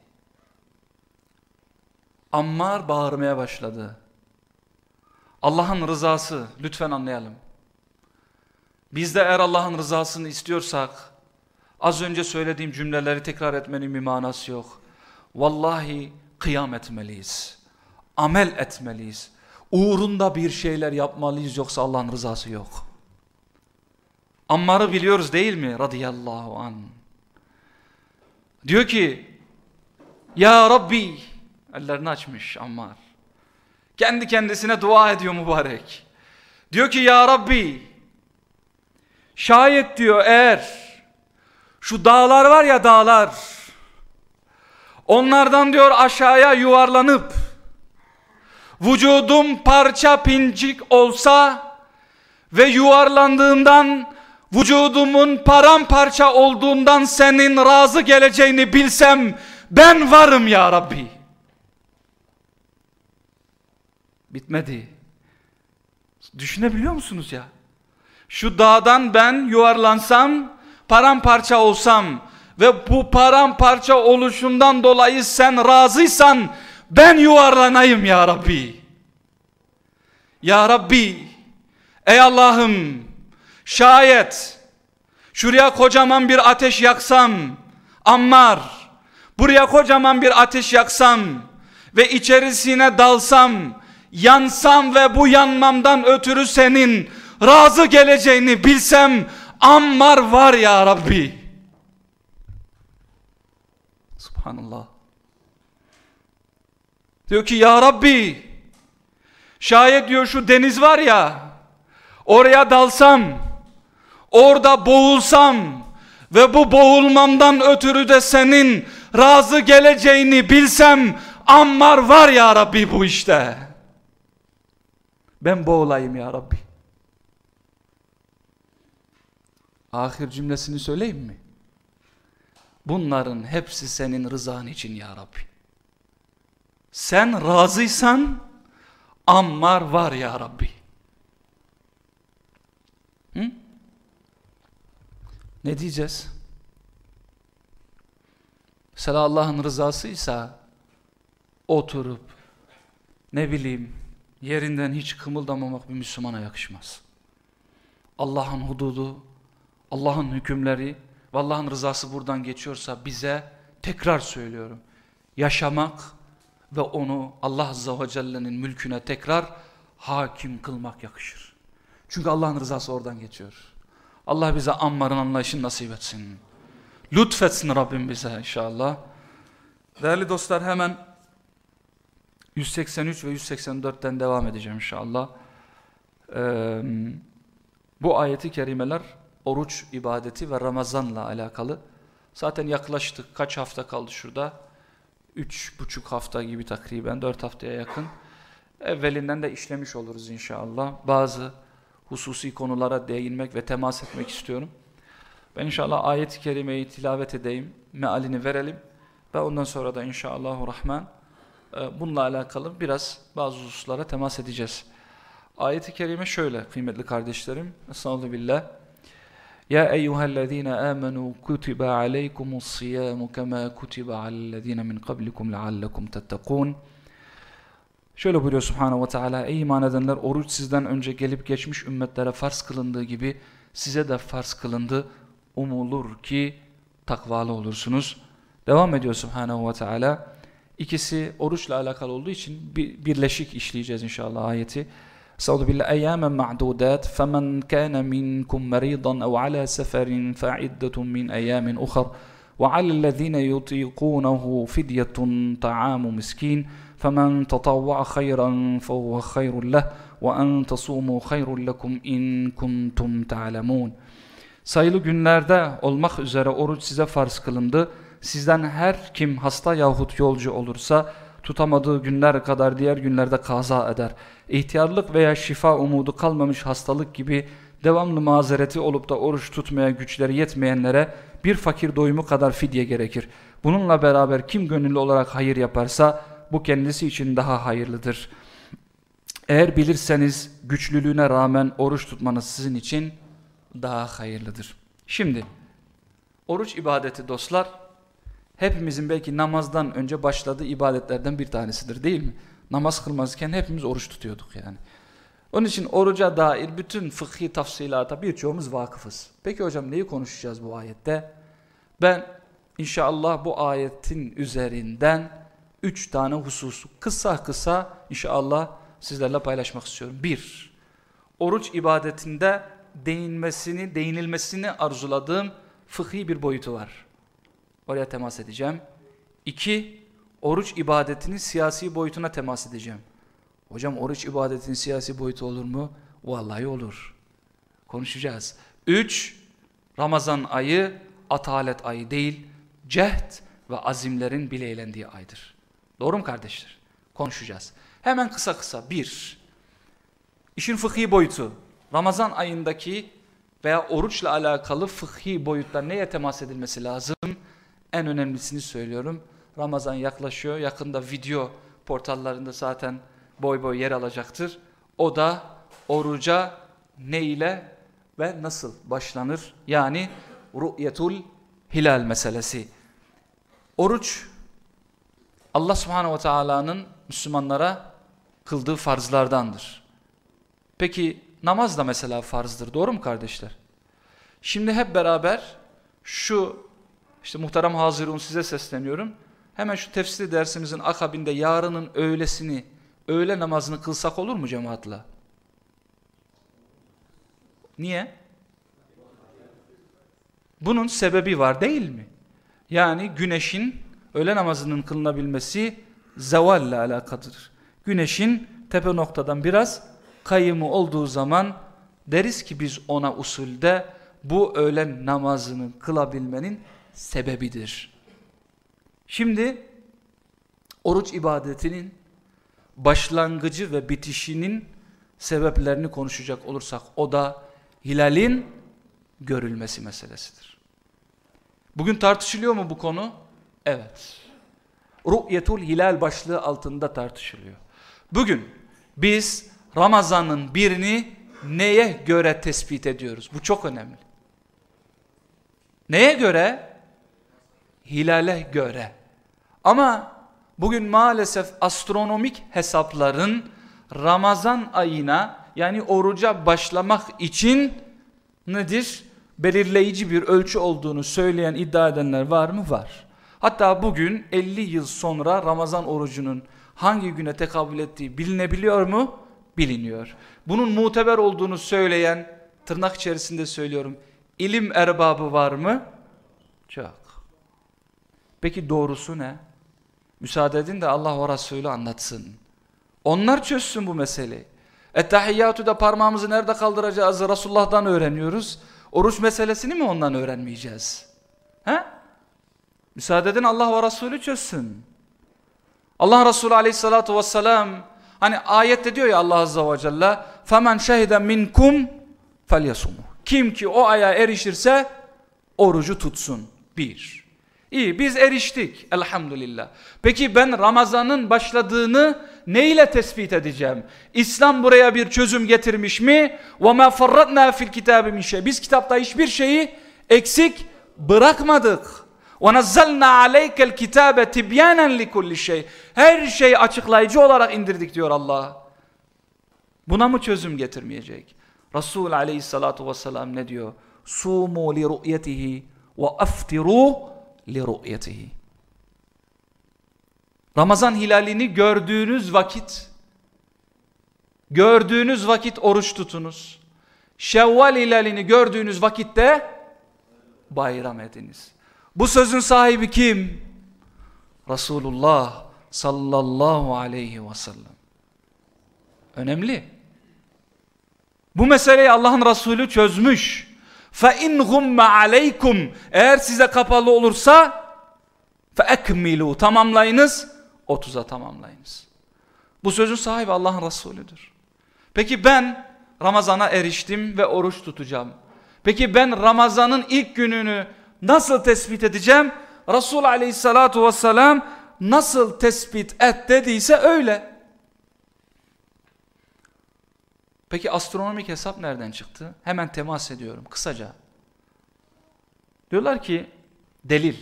Ammar bağırmaya başladı. Allah'ın rızası lütfen anlayalım. Biz de eğer Allah'ın rızasını istiyorsak az önce söylediğim cümleleri tekrar etmenin bir manası yok. Vallahi kıyam etmeliyiz. Amel etmeliyiz. Uğrunda bir şeyler yapmalıyız yoksa Allah'ın rızası yok. Ammar'ı biliyoruz değil mi? Radıyallahu an. Diyor ki Ya Rabbi ellerini açmış Ammar. Kendi kendisine dua ediyor mübarek. Diyor ki Ya Rabbi şayet diyor eğer şu dağlar var ya dağlar onlardan diyor aşağıya yuvarlanıp vücudum parça pincik olsa ve yuvarlandığından vücudumun paramparça olduğundan senin razı geleceğini bilsem ben varım ya Rabbi. Bitmedi. Düşünebiliyor musunuz ya? Şu dağdan ben yuvarlansam, paramparça olsam ve bu paramparça oluşundan dolayı sen razıysan ben yuvarlanayım ya Rabbi. Ya Rabbi, ey Allah'ım Şayet şuraya kocaman bir ateş yaksam, Ammar, buraya kocaman bir ateş yaksam ve içerisine dalsam, yansam ve bu yanmamdan ötürü senin razı geleceğini bilsem, Ammar var ya Rabbi. Subhanallah. Diyor ki ya Rabbi, şayet diyor şu deniz var ya, oraya dalsam, orada boğulsam ve bu boğulmamdan ötürü de senin razı geleceğini bilsem Ammar var ya Rabbi bu işte. Ben boğulayım ya Rabbi. Ahir cümlesini söyleyeyim mi? Bunların hepsi senin rızan için ya Rabbi. Sen razıysan Ammar var ya Rabbi. Hı? Ne diyeceğiz? Mesela Allah'ın rızasıysa oturup ne bileyim yerinden hiç kımıldamamak bir Müslümana yakışmaz. Allah'ın hududu, Allah'ın hükümleri ve Allah'ın rızası buradan geçiyorsa bize tekrar söylüyorum. Yaşamak ve onu Allah Azze ve Celle'nin mülküne tekrar hakim kılmak yakışır. Çünkü Allah'ın rızası oradan geçiyor. Allah bize Ammar'ın anlayışını nasip etsin. Lütfetsin Rabbim bize inşallah. Değerli dostlar hemen 183 ve 184'ten devam edeceğim inşallah. Ee, bu ayeti kerimeler oruç ibadeti ve Ramazan'la alakalı. Zaten yaklaştık. Kaç hafta kaldı şurada? Üç buçuk hafta gibi takriben. Dört haftaya yakın. Evvelinden de işlemiş oluruz inşallah. Bazı hususi konulara değinmek ve temas etmek istiyorum. Ben inşallah ayet-i kerimeyi tilavet edeyim, mealini verelim ve ondan sonra da inşallah rahman e, bununla alakalı biraz bazı hususlara temas edeceğiz. Ayet-i kerime şöyle kıymetli kardeşlerim. Estağfurullah billah. Ya eyyühellezine amenu kutiba aleykumus siyamu kema kutiba alellezine min qablikum leallekum tettekûn. Şöyle buyuruyor Subhanahu ve Teala ey iman edenler oruç sizden önce gelip geçmiş ümmetlere farz kılındığı gibi size de farz kılındı. Umulur ki takvalı olursunuz. Devam ediyor Subhanahu ve Teala. İkisi oruçla alakalı olduğu için bir, birleşik işleyeceğiz inşallah ayeti. Sa'udu billahi ayyamen ma'dudat femen kana minkum maridan ev ala safarin fa'iddatun min eyyamin ukhar ve alellezine yutikunehu fidyetun ta'amu miskin فمن تطوع خيرا فهو خير له وأن تصوموا خير لكم إن كنتم تعلمون Sayılı günlerde olmak üzere oruç size farz kılındı. Sizden her kim hasta yahut yolcu olursa tutamadığı günler kadar diğer günlerde kaza eder. İhtiyarlık veya şifa umudu kalmamış hastalık gibi devamlı mazereti olup da oruç tutmaya güçleri yetmeyenlere bir fakir doyumu kadar fidye gerekir. Bununla beraber kim gönüllü olarak hayır yaparsa bu kendisi için daha hayırlıdır. Eğer bilirseniz güçlülüğüne rağmen oruç tutmanız sizin için daha hayırlıdır. Şimdi oruç ibadeti dostlar hepimizin belki namazdan önce başladığı ibadetlerden bir tanesidir değil mi? Namaz kılmazken hepimiz oruç tutuyorduk yani. Onun için oruca dair bütün fıkhi tafsilata birçoğumuz vakıfız. Peki hocam neyi konuşacağız bu ayette? Ben inşallah bu ayetin üzerinden üç tane hususu kısa kısa inşallah sizlerle paylaşmak istiyorum. Bir, oruç ibadetinde değinmesini, değinilmesini arzuladığım fıkhi bir boyutu var. Oraya temas edeceğim. İki, oruç ibadetinin siyasi boyutuna temas edeceğim. Hocam oruç ibadetinin siyasi boyutu olur mu? Vallahi olur. Konuşacağız. Üç, Ramazan ayı atalet ayı değil, cehd ve azimlerin bileylendiği aydır. Doğru mu kardeşler? Konuşacağız. Hemen kısa kısa. Bir, işin fıkhi boyutu. Ramazan ayındaki veya oruçla alakalı fıkhi boyutta neye temas edilmesi lazım? En önemlisini söylüyorum. Ramazan yaklaşıyor. Yakında video portallarında zaten boy boy yer alacaktır. O da oruca ne ile ve nasıl başlanır? Yani ru'yetul hilal meselesi. Oruç Allah subhanehu ve teala'nın Müslümanlara kıldığı farzlardandır. Peki namaz da mesela farzdır. Doğru mu kardeşler? Şimdi hep beraber şu işte muhterem Hazirun size sesleniyorum. Hemen şu tefsir dersimizin akabinde yarının öğlesini, öğle namazını kılsak olur mu cemaatla? Niye? Bunun sebebi var değil mi? Yani güneşin öğle namazının kılınabilmesi zevalle alakadır. Güneşin tepe noktadan biraz kayımı olduğu zaman deriz ki biz ona usulde bu öğlen namazını kılabilmenin sebebidir. Şimdi oruç ibadetinin başlangıcı ve bitişinin sebeplerini konuşacak olursak o da hilalin görülmesi meselesidir. Bugün tartışılıyor mu bu konu? Evet. Ru'yetul hilal başlığı altında tartışılıyor. Bugün biz Ramazan'ın birini neye göre tespit ediyoruz? Bu çok önemli. Neye göre? Hilale göre. Ama bugün maalesef astronomik hesapların Ramazan ayına yani oruca başlamak için nedir? Belirleyici bir ölçü olduğunu söyleyen iddia edenler var mı? Var. Hatta bugün 50 yıl sonra Ramazan orucunun hangi güne tekabül ettiği bilinebiliyor mu? Biliniyor. Bunun muteber olduğunu söyleyen, tırnak içerisinde söylüyorum, ilim erbabı var mı? Çok. Peki doğrusu ne? Müsaade edin de Allah ve Resulü anlatsın. Onlar çözsün bu meseleyi. Ettehiyyatü'de parmağımızı nerede kaldıracağız Resulullah'dan öğreniyoruz. Oruç meselesini mi ondan öğrenmeyeceğiz? He? Müsaade edin Allah ve Resulü çözsün. Allah Resulü aleyhissalatu vesselam hani ayette diyor ya Allah azze ve celle فَمَنْ شَهِدَ مِنْكُمْ فَلْيَسُمُ Kim ki o aya erişirse orucu tutsun. Bir. İyi biz eriştik elhamdülillah. Peki ben Ramazan'ın başladığını ne ile tespit edeceğim? İslam buraya bir çözüm getirmiş mi? وَمَا فَرَّتْنَا فِي الْكِتَابِ مِنْ şey. Biz kitapta hiçbir şeyi eksik bırakmadık. وَنَزَّلْنَا عَلَيْكَ الْكِتَابَ تِبْيَانًا لِكُلِّ şey. Her şey açıklayıcı olarak indirdik diyor Allah. Buna mı çözüm getirmeyecek? Resul aleyhissalatu vesselam ne diyor? Sumu li ru'yetihi ru'yetihi. Ramazan hilalini gördüğünüz vakit Gördüğünüz vakit oruç tutunuz. Şevval hilalini gördüğünüz vakitte bayram ediniz. Bu sözün sahibi kim? Resulullah sallallahu aleyhi ve sellem. Önemli. Bu meseleyi Allah'ın Resulü çözmüş fe in gumma aleykum eğer size kapalı olursa fe ekmilu tamamlayınız 30'a tamamlayınız. Bu sözün sahibi Allah'ın Resulüdür. Peki ben Ramazan'a eriştim ve oruç tutacağım. Peki ben Ramazan'ın ilk gününü nasıl tespit edeceğim? Resul aleyhissalatu vesselam nasıl tespit et dediyse öyle. Peki astronomik hesap nereden çıktı? Hemen temas ediyorum kısaca. Diyorlar ki delil.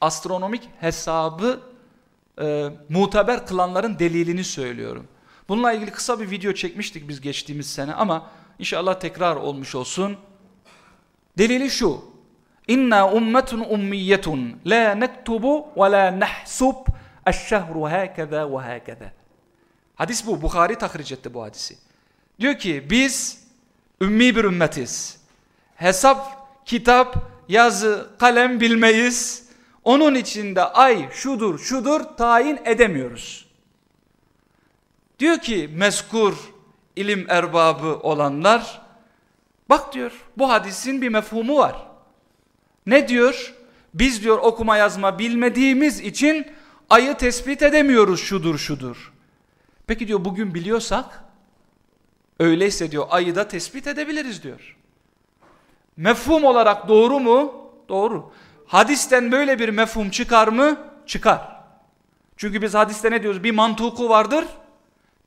Astronomik hesabı e, muteber kılanların delilini söylüyorum. Bununla ilgili kısa bir video çekmiştik biz geçtiğimiz sene ama inşallah tekrar olmuş olsun. Delili şu. İnna ummetun ummiyetun la nektubu ve la nahsub eşşehru hâkeza ve hâkeza. Hadis bu. Bukhari tahric etti bu hadisi. Diyor ki biz ümmi bir ümmetiz. Hesap, kitap, yazı, kalem bilmeyiz. Onun içinde ay şudur şudur tayin edemiyoruz. Diyor ki mezkur ilim erbabı olanlar bak diyor bu hadisin bir mefhumu var. Ne diyor? Biz diyor okuma yazma bilmediğimiz için ayı tespit edemiyoruz şudur şudur. Peki diyor bugün biliyorsak öyleyse diyor ayı da tespit edebiliriz diyor. Mefhum olarak doğru mu? Doğru. Hadisten böyle bir mefhum çıkar mı? Çıkar. Çünkü biz hadiste ne diyoruz? Bir mantuku vardır,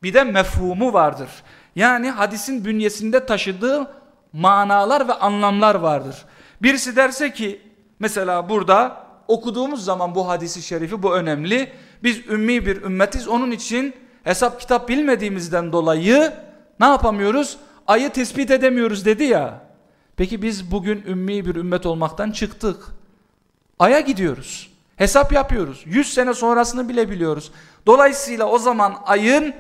bir de mefhumu vardır. Yani hadisin bünyesinde taşıdığı manalar ve anlamlar vardır. Birisi derse ki mesela burada okuduğumuz zaman bu hadisi şerifi bu önemli. Biz ümmi bir ümmetiz onun için hesap kitap bilmediğimizden dolayı ne yapamıyoruz? Ayı tespit edemiyoruz dedi ya. Peki biz bugün ümmi bir ümmet olmaktan çıktık. Ay'a gidiyoruz. Hesap yapıyoruz. 100 sene sonrasını bile biliyoruz. Dolayısıyla o zaman ayın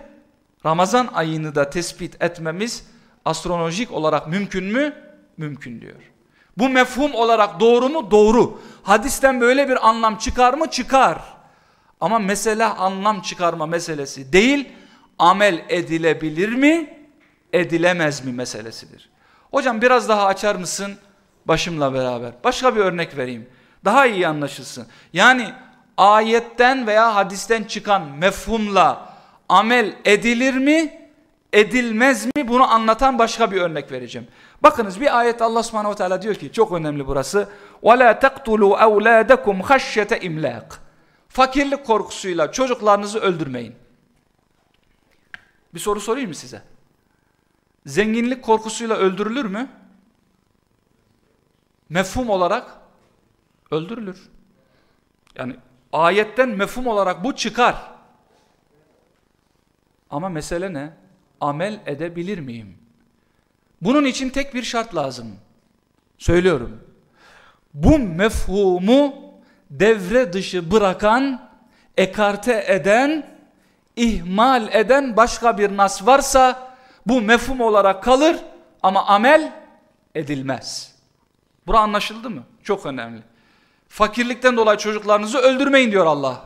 Ramazan ayını da tespit etmemiz astrolojik olarak mümkün mü? Mümkün diyor. Bu mefhum olarak doğru mu? Doğru. Hadisten böyle bir anlam çıkar mı? Çıkar. Ama mesele anlam çıkarma meselesi değil, amel edilebilir mi? Edilemez mi meselesidir. Hocam biraz daha açar mısın? Başımla beraber. Başka bir örnek vereyim. Daha iyi anlaşılsın. Yani ayetten veya hadisten çıkan mefhumla amel edilir mi? Edilmez mi? Bunu anlatan başka bir örnek vereceğim. Bakınız bir ayet Allah subhanahu ve teala diyor ki çok önemli burası. وَلَا تَقْتُلُوا اَوْلَادَكُمْ خَشْيَةَ اِمْلَاقٍ Fakirlik korkusuyla çocuklarınızı öldürmeyin. Bir soru sorayım mı size? Zenginlik korkusuyla öldürülür mü? Mefhum olarak öldürülür. Yani ayetten mefhum olarak bu çıkar. Ama mesele ne? Amel edebilir miyim? Bunun için tek bir şart lazım. Söylüyorum. Bu mefhumu devre dışı bırakan, ekarte eden, ihmal eden başka bir nas varsa bu mefhum olarak kalır ama amel edilmez. Bura anlaşıldı mı? Çok önemli. Fakirlikten dolayı çocuklarınızı öldürmeyin diyor Allah.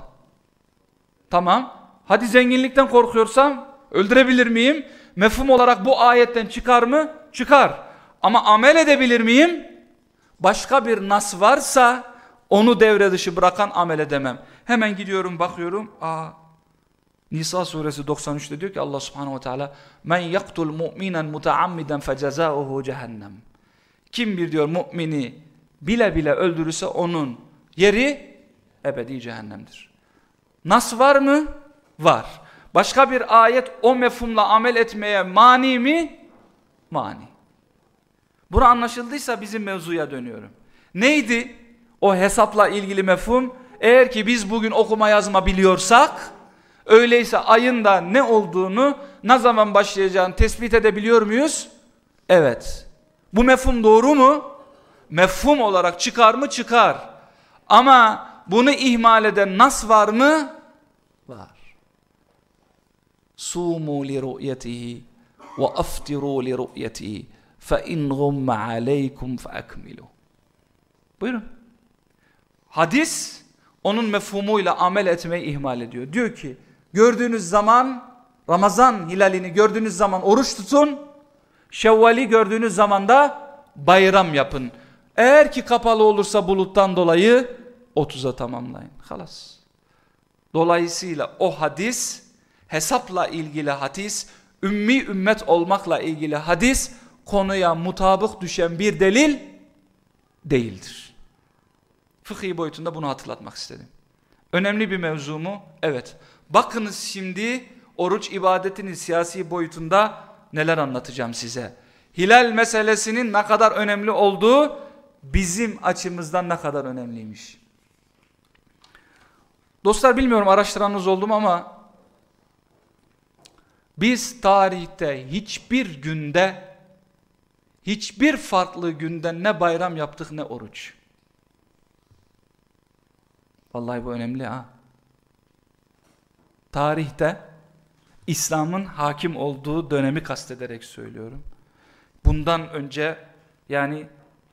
Tamam. Hadi zenginlikten korkuyorsam öldürebilir miyim? Mefhum olarak bu ayetten çıkar mı? Çıkar. Ama amel edebilir miyim? Başka bir nas varsa onu devre dışı bırakan amel edemem. Hemen gidiyorum bakıyorum. Aa, Nisa suresi 93'te diyor ki Allah subhanahu ve teala men yaktul mu'minen mutaammiden fecezauhu cehennem. Kim bir diyor mümini bile bile öldürürse onun yeri ebedi cehennemdir. Nas var mı? Var. Başka bir ayet o mefhumla amel etmeye mani mi? Mani. Bura anlaşıldıysa bizim mevzuya dönüyorum. Neydi o hesapla ilgili mefhum? Eğer ki biz bugün okuma yazma biliyorsak, Öyleyse ayın da ne olduğunu, ne zaman başlayacağını tespit edebiliyor muyuz? Evet. Bu mefhum doğru mu? Mefhum olarak çıkar mı? Çıkar. Ama bunu ihmal eden nas var mı? Var. Sumu li ru'yetihi ve aftiru li ru'yetihi fe in gumme aleykum fe ekmilu. Buyurun. Hadis onun mefhumuyla amel etmeyi ihmal ediyor. Diyor ki gördüğünüz zaman Ramazan hilalini gördüğünüz zaman oruç tutun. Şevvali gördüğünüz zaman da bayram yapın. Eğer ki kapalı olursa buluttan dolayı 30'a tamamlayın. Halas. Dolayısıyla o hadis hesapla ilgili hadis, ümmi ümmet olmakla ilgili hadis konuya mutabık düşen bir delil değildir. Fıkhi boyutunda bunu hatırlatmak istedim. Önemli bir mevzu mu? Evet. Bakınız şimdi oruç ibadetinin siyasi boyutunda neler anlatacağım size. Hilal meselesinin ne kadar önemli olduğu bizim açımızdan ne kadar önemliymiş. Dostlar bilmiyorum araştıranınız oldu mu ama biz tarihte hiçbir günde hiçbir farklı günden ne bayram yaptık ne oruç. Vallahi bu önemli ha Tarihte İslam'ın hakim olduğu dönemi kastederek söylüyorum. Bundan önce yani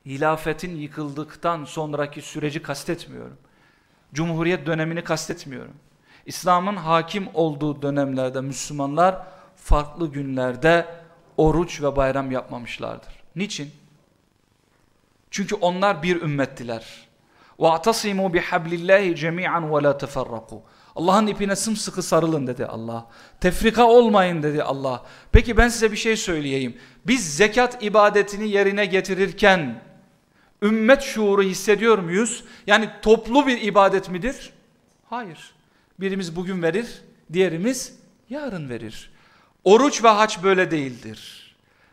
hilafetin yıkıldıktan sonraki süreci kastetmiyorum. Cumhuriyet dönemini kastetmiyorum. İslam'ın hakim olduğu dönemlerde Müslümanlar farklı günlerde oruç ve bayram yapmamışlardır. Niçin? Çünkü onlar bir ümmettiler. وَاَعْتَصِمُوا بِحَبْلِ اللّٰهِ جَمِيعًا وَلَا تَفَرَّقُوا Allah'ın ipine sımsıkı sarılın dedi Allah. Tefrika olmayın dedi Allah. Peki ben size bir şey söyleyeyim. Biz zekat ibadetini yerine getirirken ümmet şuuru hissediyor muyuz? Yani toplu bir ibadet midir? Hayır. Birimiz bugün verir, diğerimiz yarın verir. Oruç ve haç böyle değildir.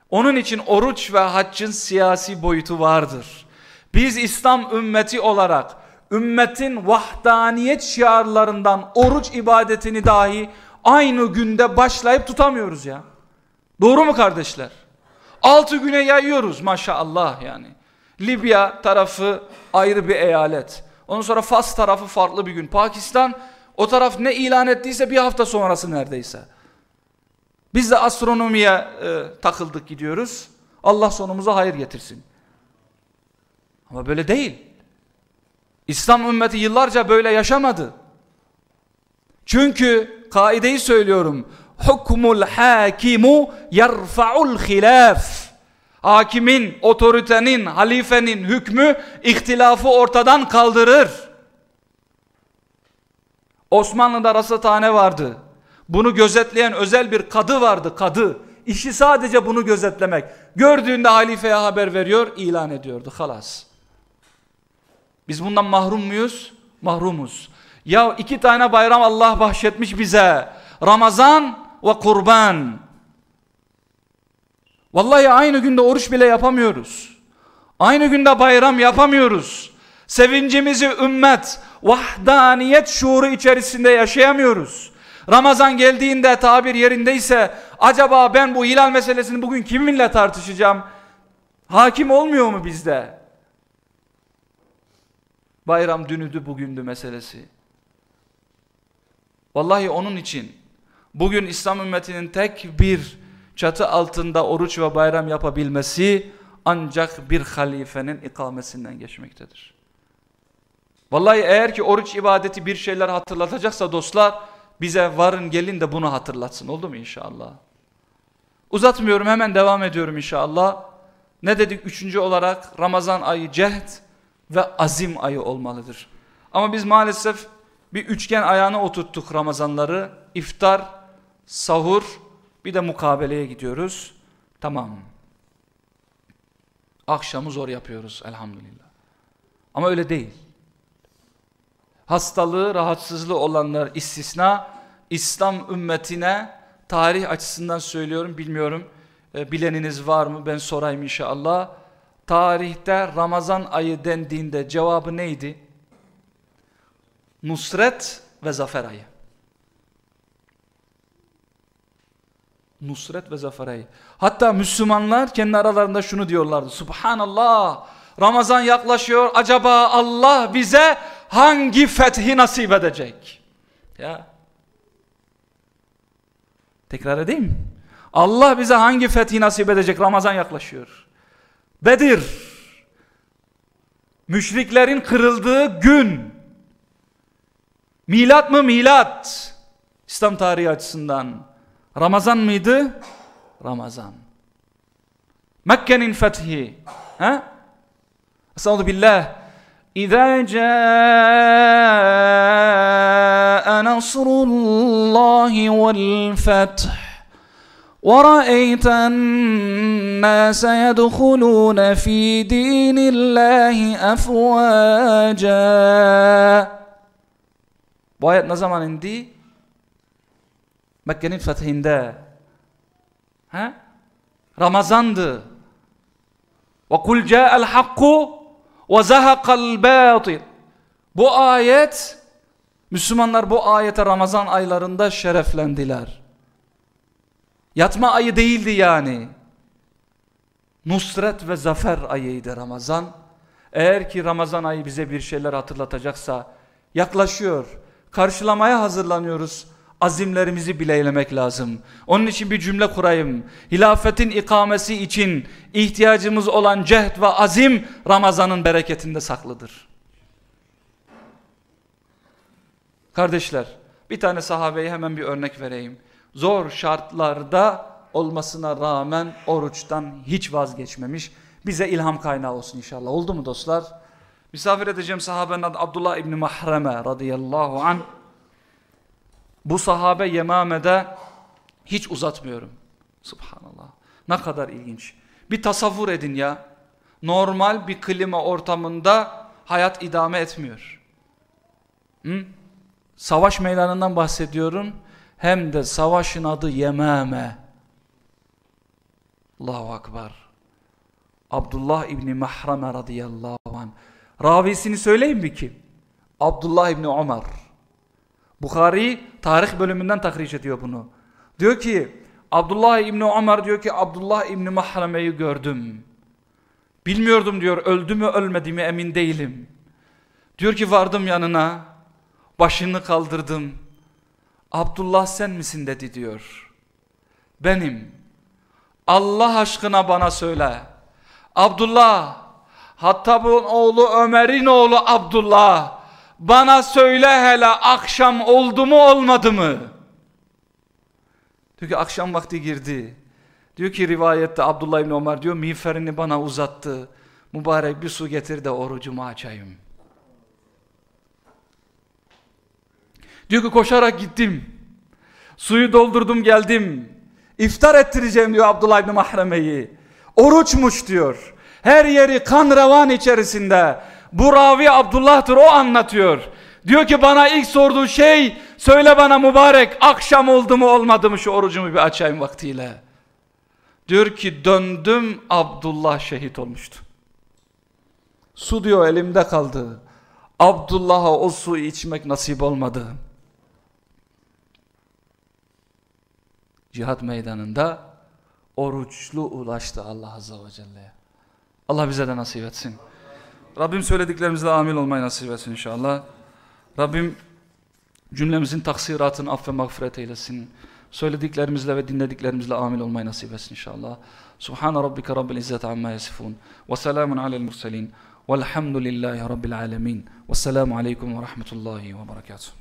Onun için oruç ve haccın siyasi boyutu vardır. Biz İslam ümmeti olarak ümmetin vahdaniyet şiarlarından oruç ibadetini dahi aynı günde başlayıp tutamıyoruz ya. Doğru mu kardeşler? Altı güne yayıyoruz maşallah yani. Libya tarafı ayrı bir eyalet. Ondan sonra Fas tarafı farklı bir gün. Pakistan o taraf ne ilan ettiyse bir hafta sonrası neredeyse. Biz de astronomiye e, takıldık gidiyoruz. Allah sonumuza hayır getirsin. Ama böyle değil. İslam ümmeti yıllarca böyle yaşamadı. Çünkü kaideyi söylüyorum. Hukmul hakimu yerfa'ul hilaf. Hakimin, otoritenin, halifenin hükmü ihtilafı ortadan kaldırır. Osmanlı'da rasathane vardı. Bunu gözetleyen özel bir kadı vardı, kadı. İşi sadece bunu gözetlemek. Gördüğünde halifeye haber veriyor, ilan ediyordu. Halas. Biz bundan mahrum muyuz? Mahrumuz. Ya iki tane bayram Allah bahşetmiş bize. Ramazan ve kurban. Vallahi aynı günde oruç bile yapamıyoruz. Aynı günde bayram yapamıyoruz. Sevincimizi ümmet, vahdaniyet şuuru içerisinde yaşayamıyoruz. Ramazan geldiğinde tabir yerindeyse acaba ben bu hilal meselesini bugün kiminle tartışacağım? Hakim olmuyor mu bizde? Bayram dünüdü bugündü meselesi. Vallahi onun için bugün İslam ümmetinin tek bir çatı altında oruç ve bayram yapabilmesi ancak bir halifenin ikamesinden geçmektedir. Vallahi eğer ki oruç ibadeti bir şeyler hatırlatacaksa dostlar bize varın gelin de bunu hatırlatsın oldu mu inşallah? Uzatmıyorum hemen devam ediyorum inşallah. Ne dedik üçüncü olarak Ramazan ayı cehd ve azim ayı olmalıdır. Ama biz maalesef bir üçgen ayağına oturttuk Ramazanları. İftar, sahur bir de mukabeleye gidiyoruz. Tamam. Akşamı zor yapıyoruz elhamdülillah. Ama öyle değil. Hastalığı, rahatsızlığı olanlar istisna. İslam ümmetine tarih açısından söylüyorum bilmiyorum. E, bileniniz var mı ben sorayım inşallah tarihte Ramazan ayı dendiğinde cevabı neydi? Nusret ve zafer ayı. Nusret ve zafer ayı. Hatta Müslümanlar kendi aralarında şunu diyorlardı. Subhanallah Ramazan yaklaşıyor acaba Allah bize hangi fethi nasip edecek? Ya. Tekrar edeyim Allah bize hangi fethi nasip edecek? Ramazan yaklaşıyor. Bedir. Müşriklerin kırıldığı gün. Milat mı milat? İslam tarihi açısından. Ramazan mıydı? Ramazan. Mekke'nin fethi. Ha? Estağfurullah billah. إذا جاء نصر الله والفتح ورأيت الناس يدخلون في دين الله أفواجا Bu ayet ne zaman indi? Mekke'nin fethinde. Ha? Ramazandı. Ve kul ca'al hakku ve zahaqal batil. Bu ayet Müslümanlar bu ayete Ramazan aylarında şereflendiler. Yatma ayı değildi yani. Nusret ve zafer ayıydı Ramazan. Eğer ki Ramazan ayı bize bir şeyler hatırlatacaksa yaklaşıyor. Karşılamaya hazırlanıyoruz. Azimlerimizi bileylemek lazım. Onun için bir cümle kurayım. Hilafetin ikamesi için ihtiyacımız olan cehd ve azim Ramazan'ın bereketinde saklıdır. Kardeşler bir tane sahabeye hemen bir örnek vereyim. Zor şartlarda olmasına rağmen oruçtan hiç vazgeçmemiş. Bize ilham kaynağı olsun inşallah. Oldu mu dostlar? Misafir edeceğim sahabenin adı Abdullah İbni Mahreme radıyallahu an. Bu sahabe Yemame'de hiç uzatmıyorum. Subhanallah. Ne kadar ilginç. Bir tasavvur edin ya. Normal bir klima ortamında hayat idame etmiyor. Hı? Savaş meydanından bahsediyorum. Hem de savaşın adı Yemame. Allahu Akbar. Abdullah İbni Mahrame radıyallahu anh. Ravisini söyleyeyim mi ki? Abdullah İbni Ömer. Bukhari tarih bölümünden tahriş ediyor bunu. Diyor ki Abdullah İbni Ömer diyor ki Abdullah İbni Mahrame'yi gördüm. Bilmiyordum diyor öldü mü ölmedi mi emin değilim. Diyor ki vardım yanına başını kaldırdım. Abdullah sen misin dedi diyor. Benim. Allah aşkına bana söyle. Abdullah Hattab'ın oğlu Ömer'in oğlu Abdullah bana söyle hele akşam oldu mu olmadı mı? Diyor ki akşam vakti girdi. Diyor ki rivayette Abdullah İbni Ömer diyor miğferini bana uzattı. Mübarek bir su getir de orucumu açayım. Diyor ki koşarak gittim. Suyu doldurdum geldim. İftar ettireceğim diyor Abdullah İbni Mahreme'yi. Oruçmuş diyor. Her yeri kan revan içerisinde. Bu ravi Abdullah'tır o anlatıyor. Diyor ki bana ilk sorduğu şey söyle bana mübarek akşam oldu mu olmadı mı şu orucumu bir açayım vaktiyle. Diyor ki döndüm Abdullah şehit olmuştu. Su diyor elimde kaldı. Abdullah'a o su içmek nasip olmadı. Cihat meydanında oruçlu ulaştı Allah Azze ve Celle'ye. Allah bize de nasip etsin. Rabbim söylediklerimizle amil olmayı nasip etsin inşallah. Rabbim cümlemizin taksiratını aff ve mağfiret eylesin. Söylediklerimizle ve dinlediklerimizle amil olmayı nasip etsin inşallah. Subhane rabbike rabbil izzeti amma yasifun. Ve selamun alel murselin. Velhamdülillahi rabbil alemin. Vesselamu aleyküm ve rahmetullahi ve berekatuhu.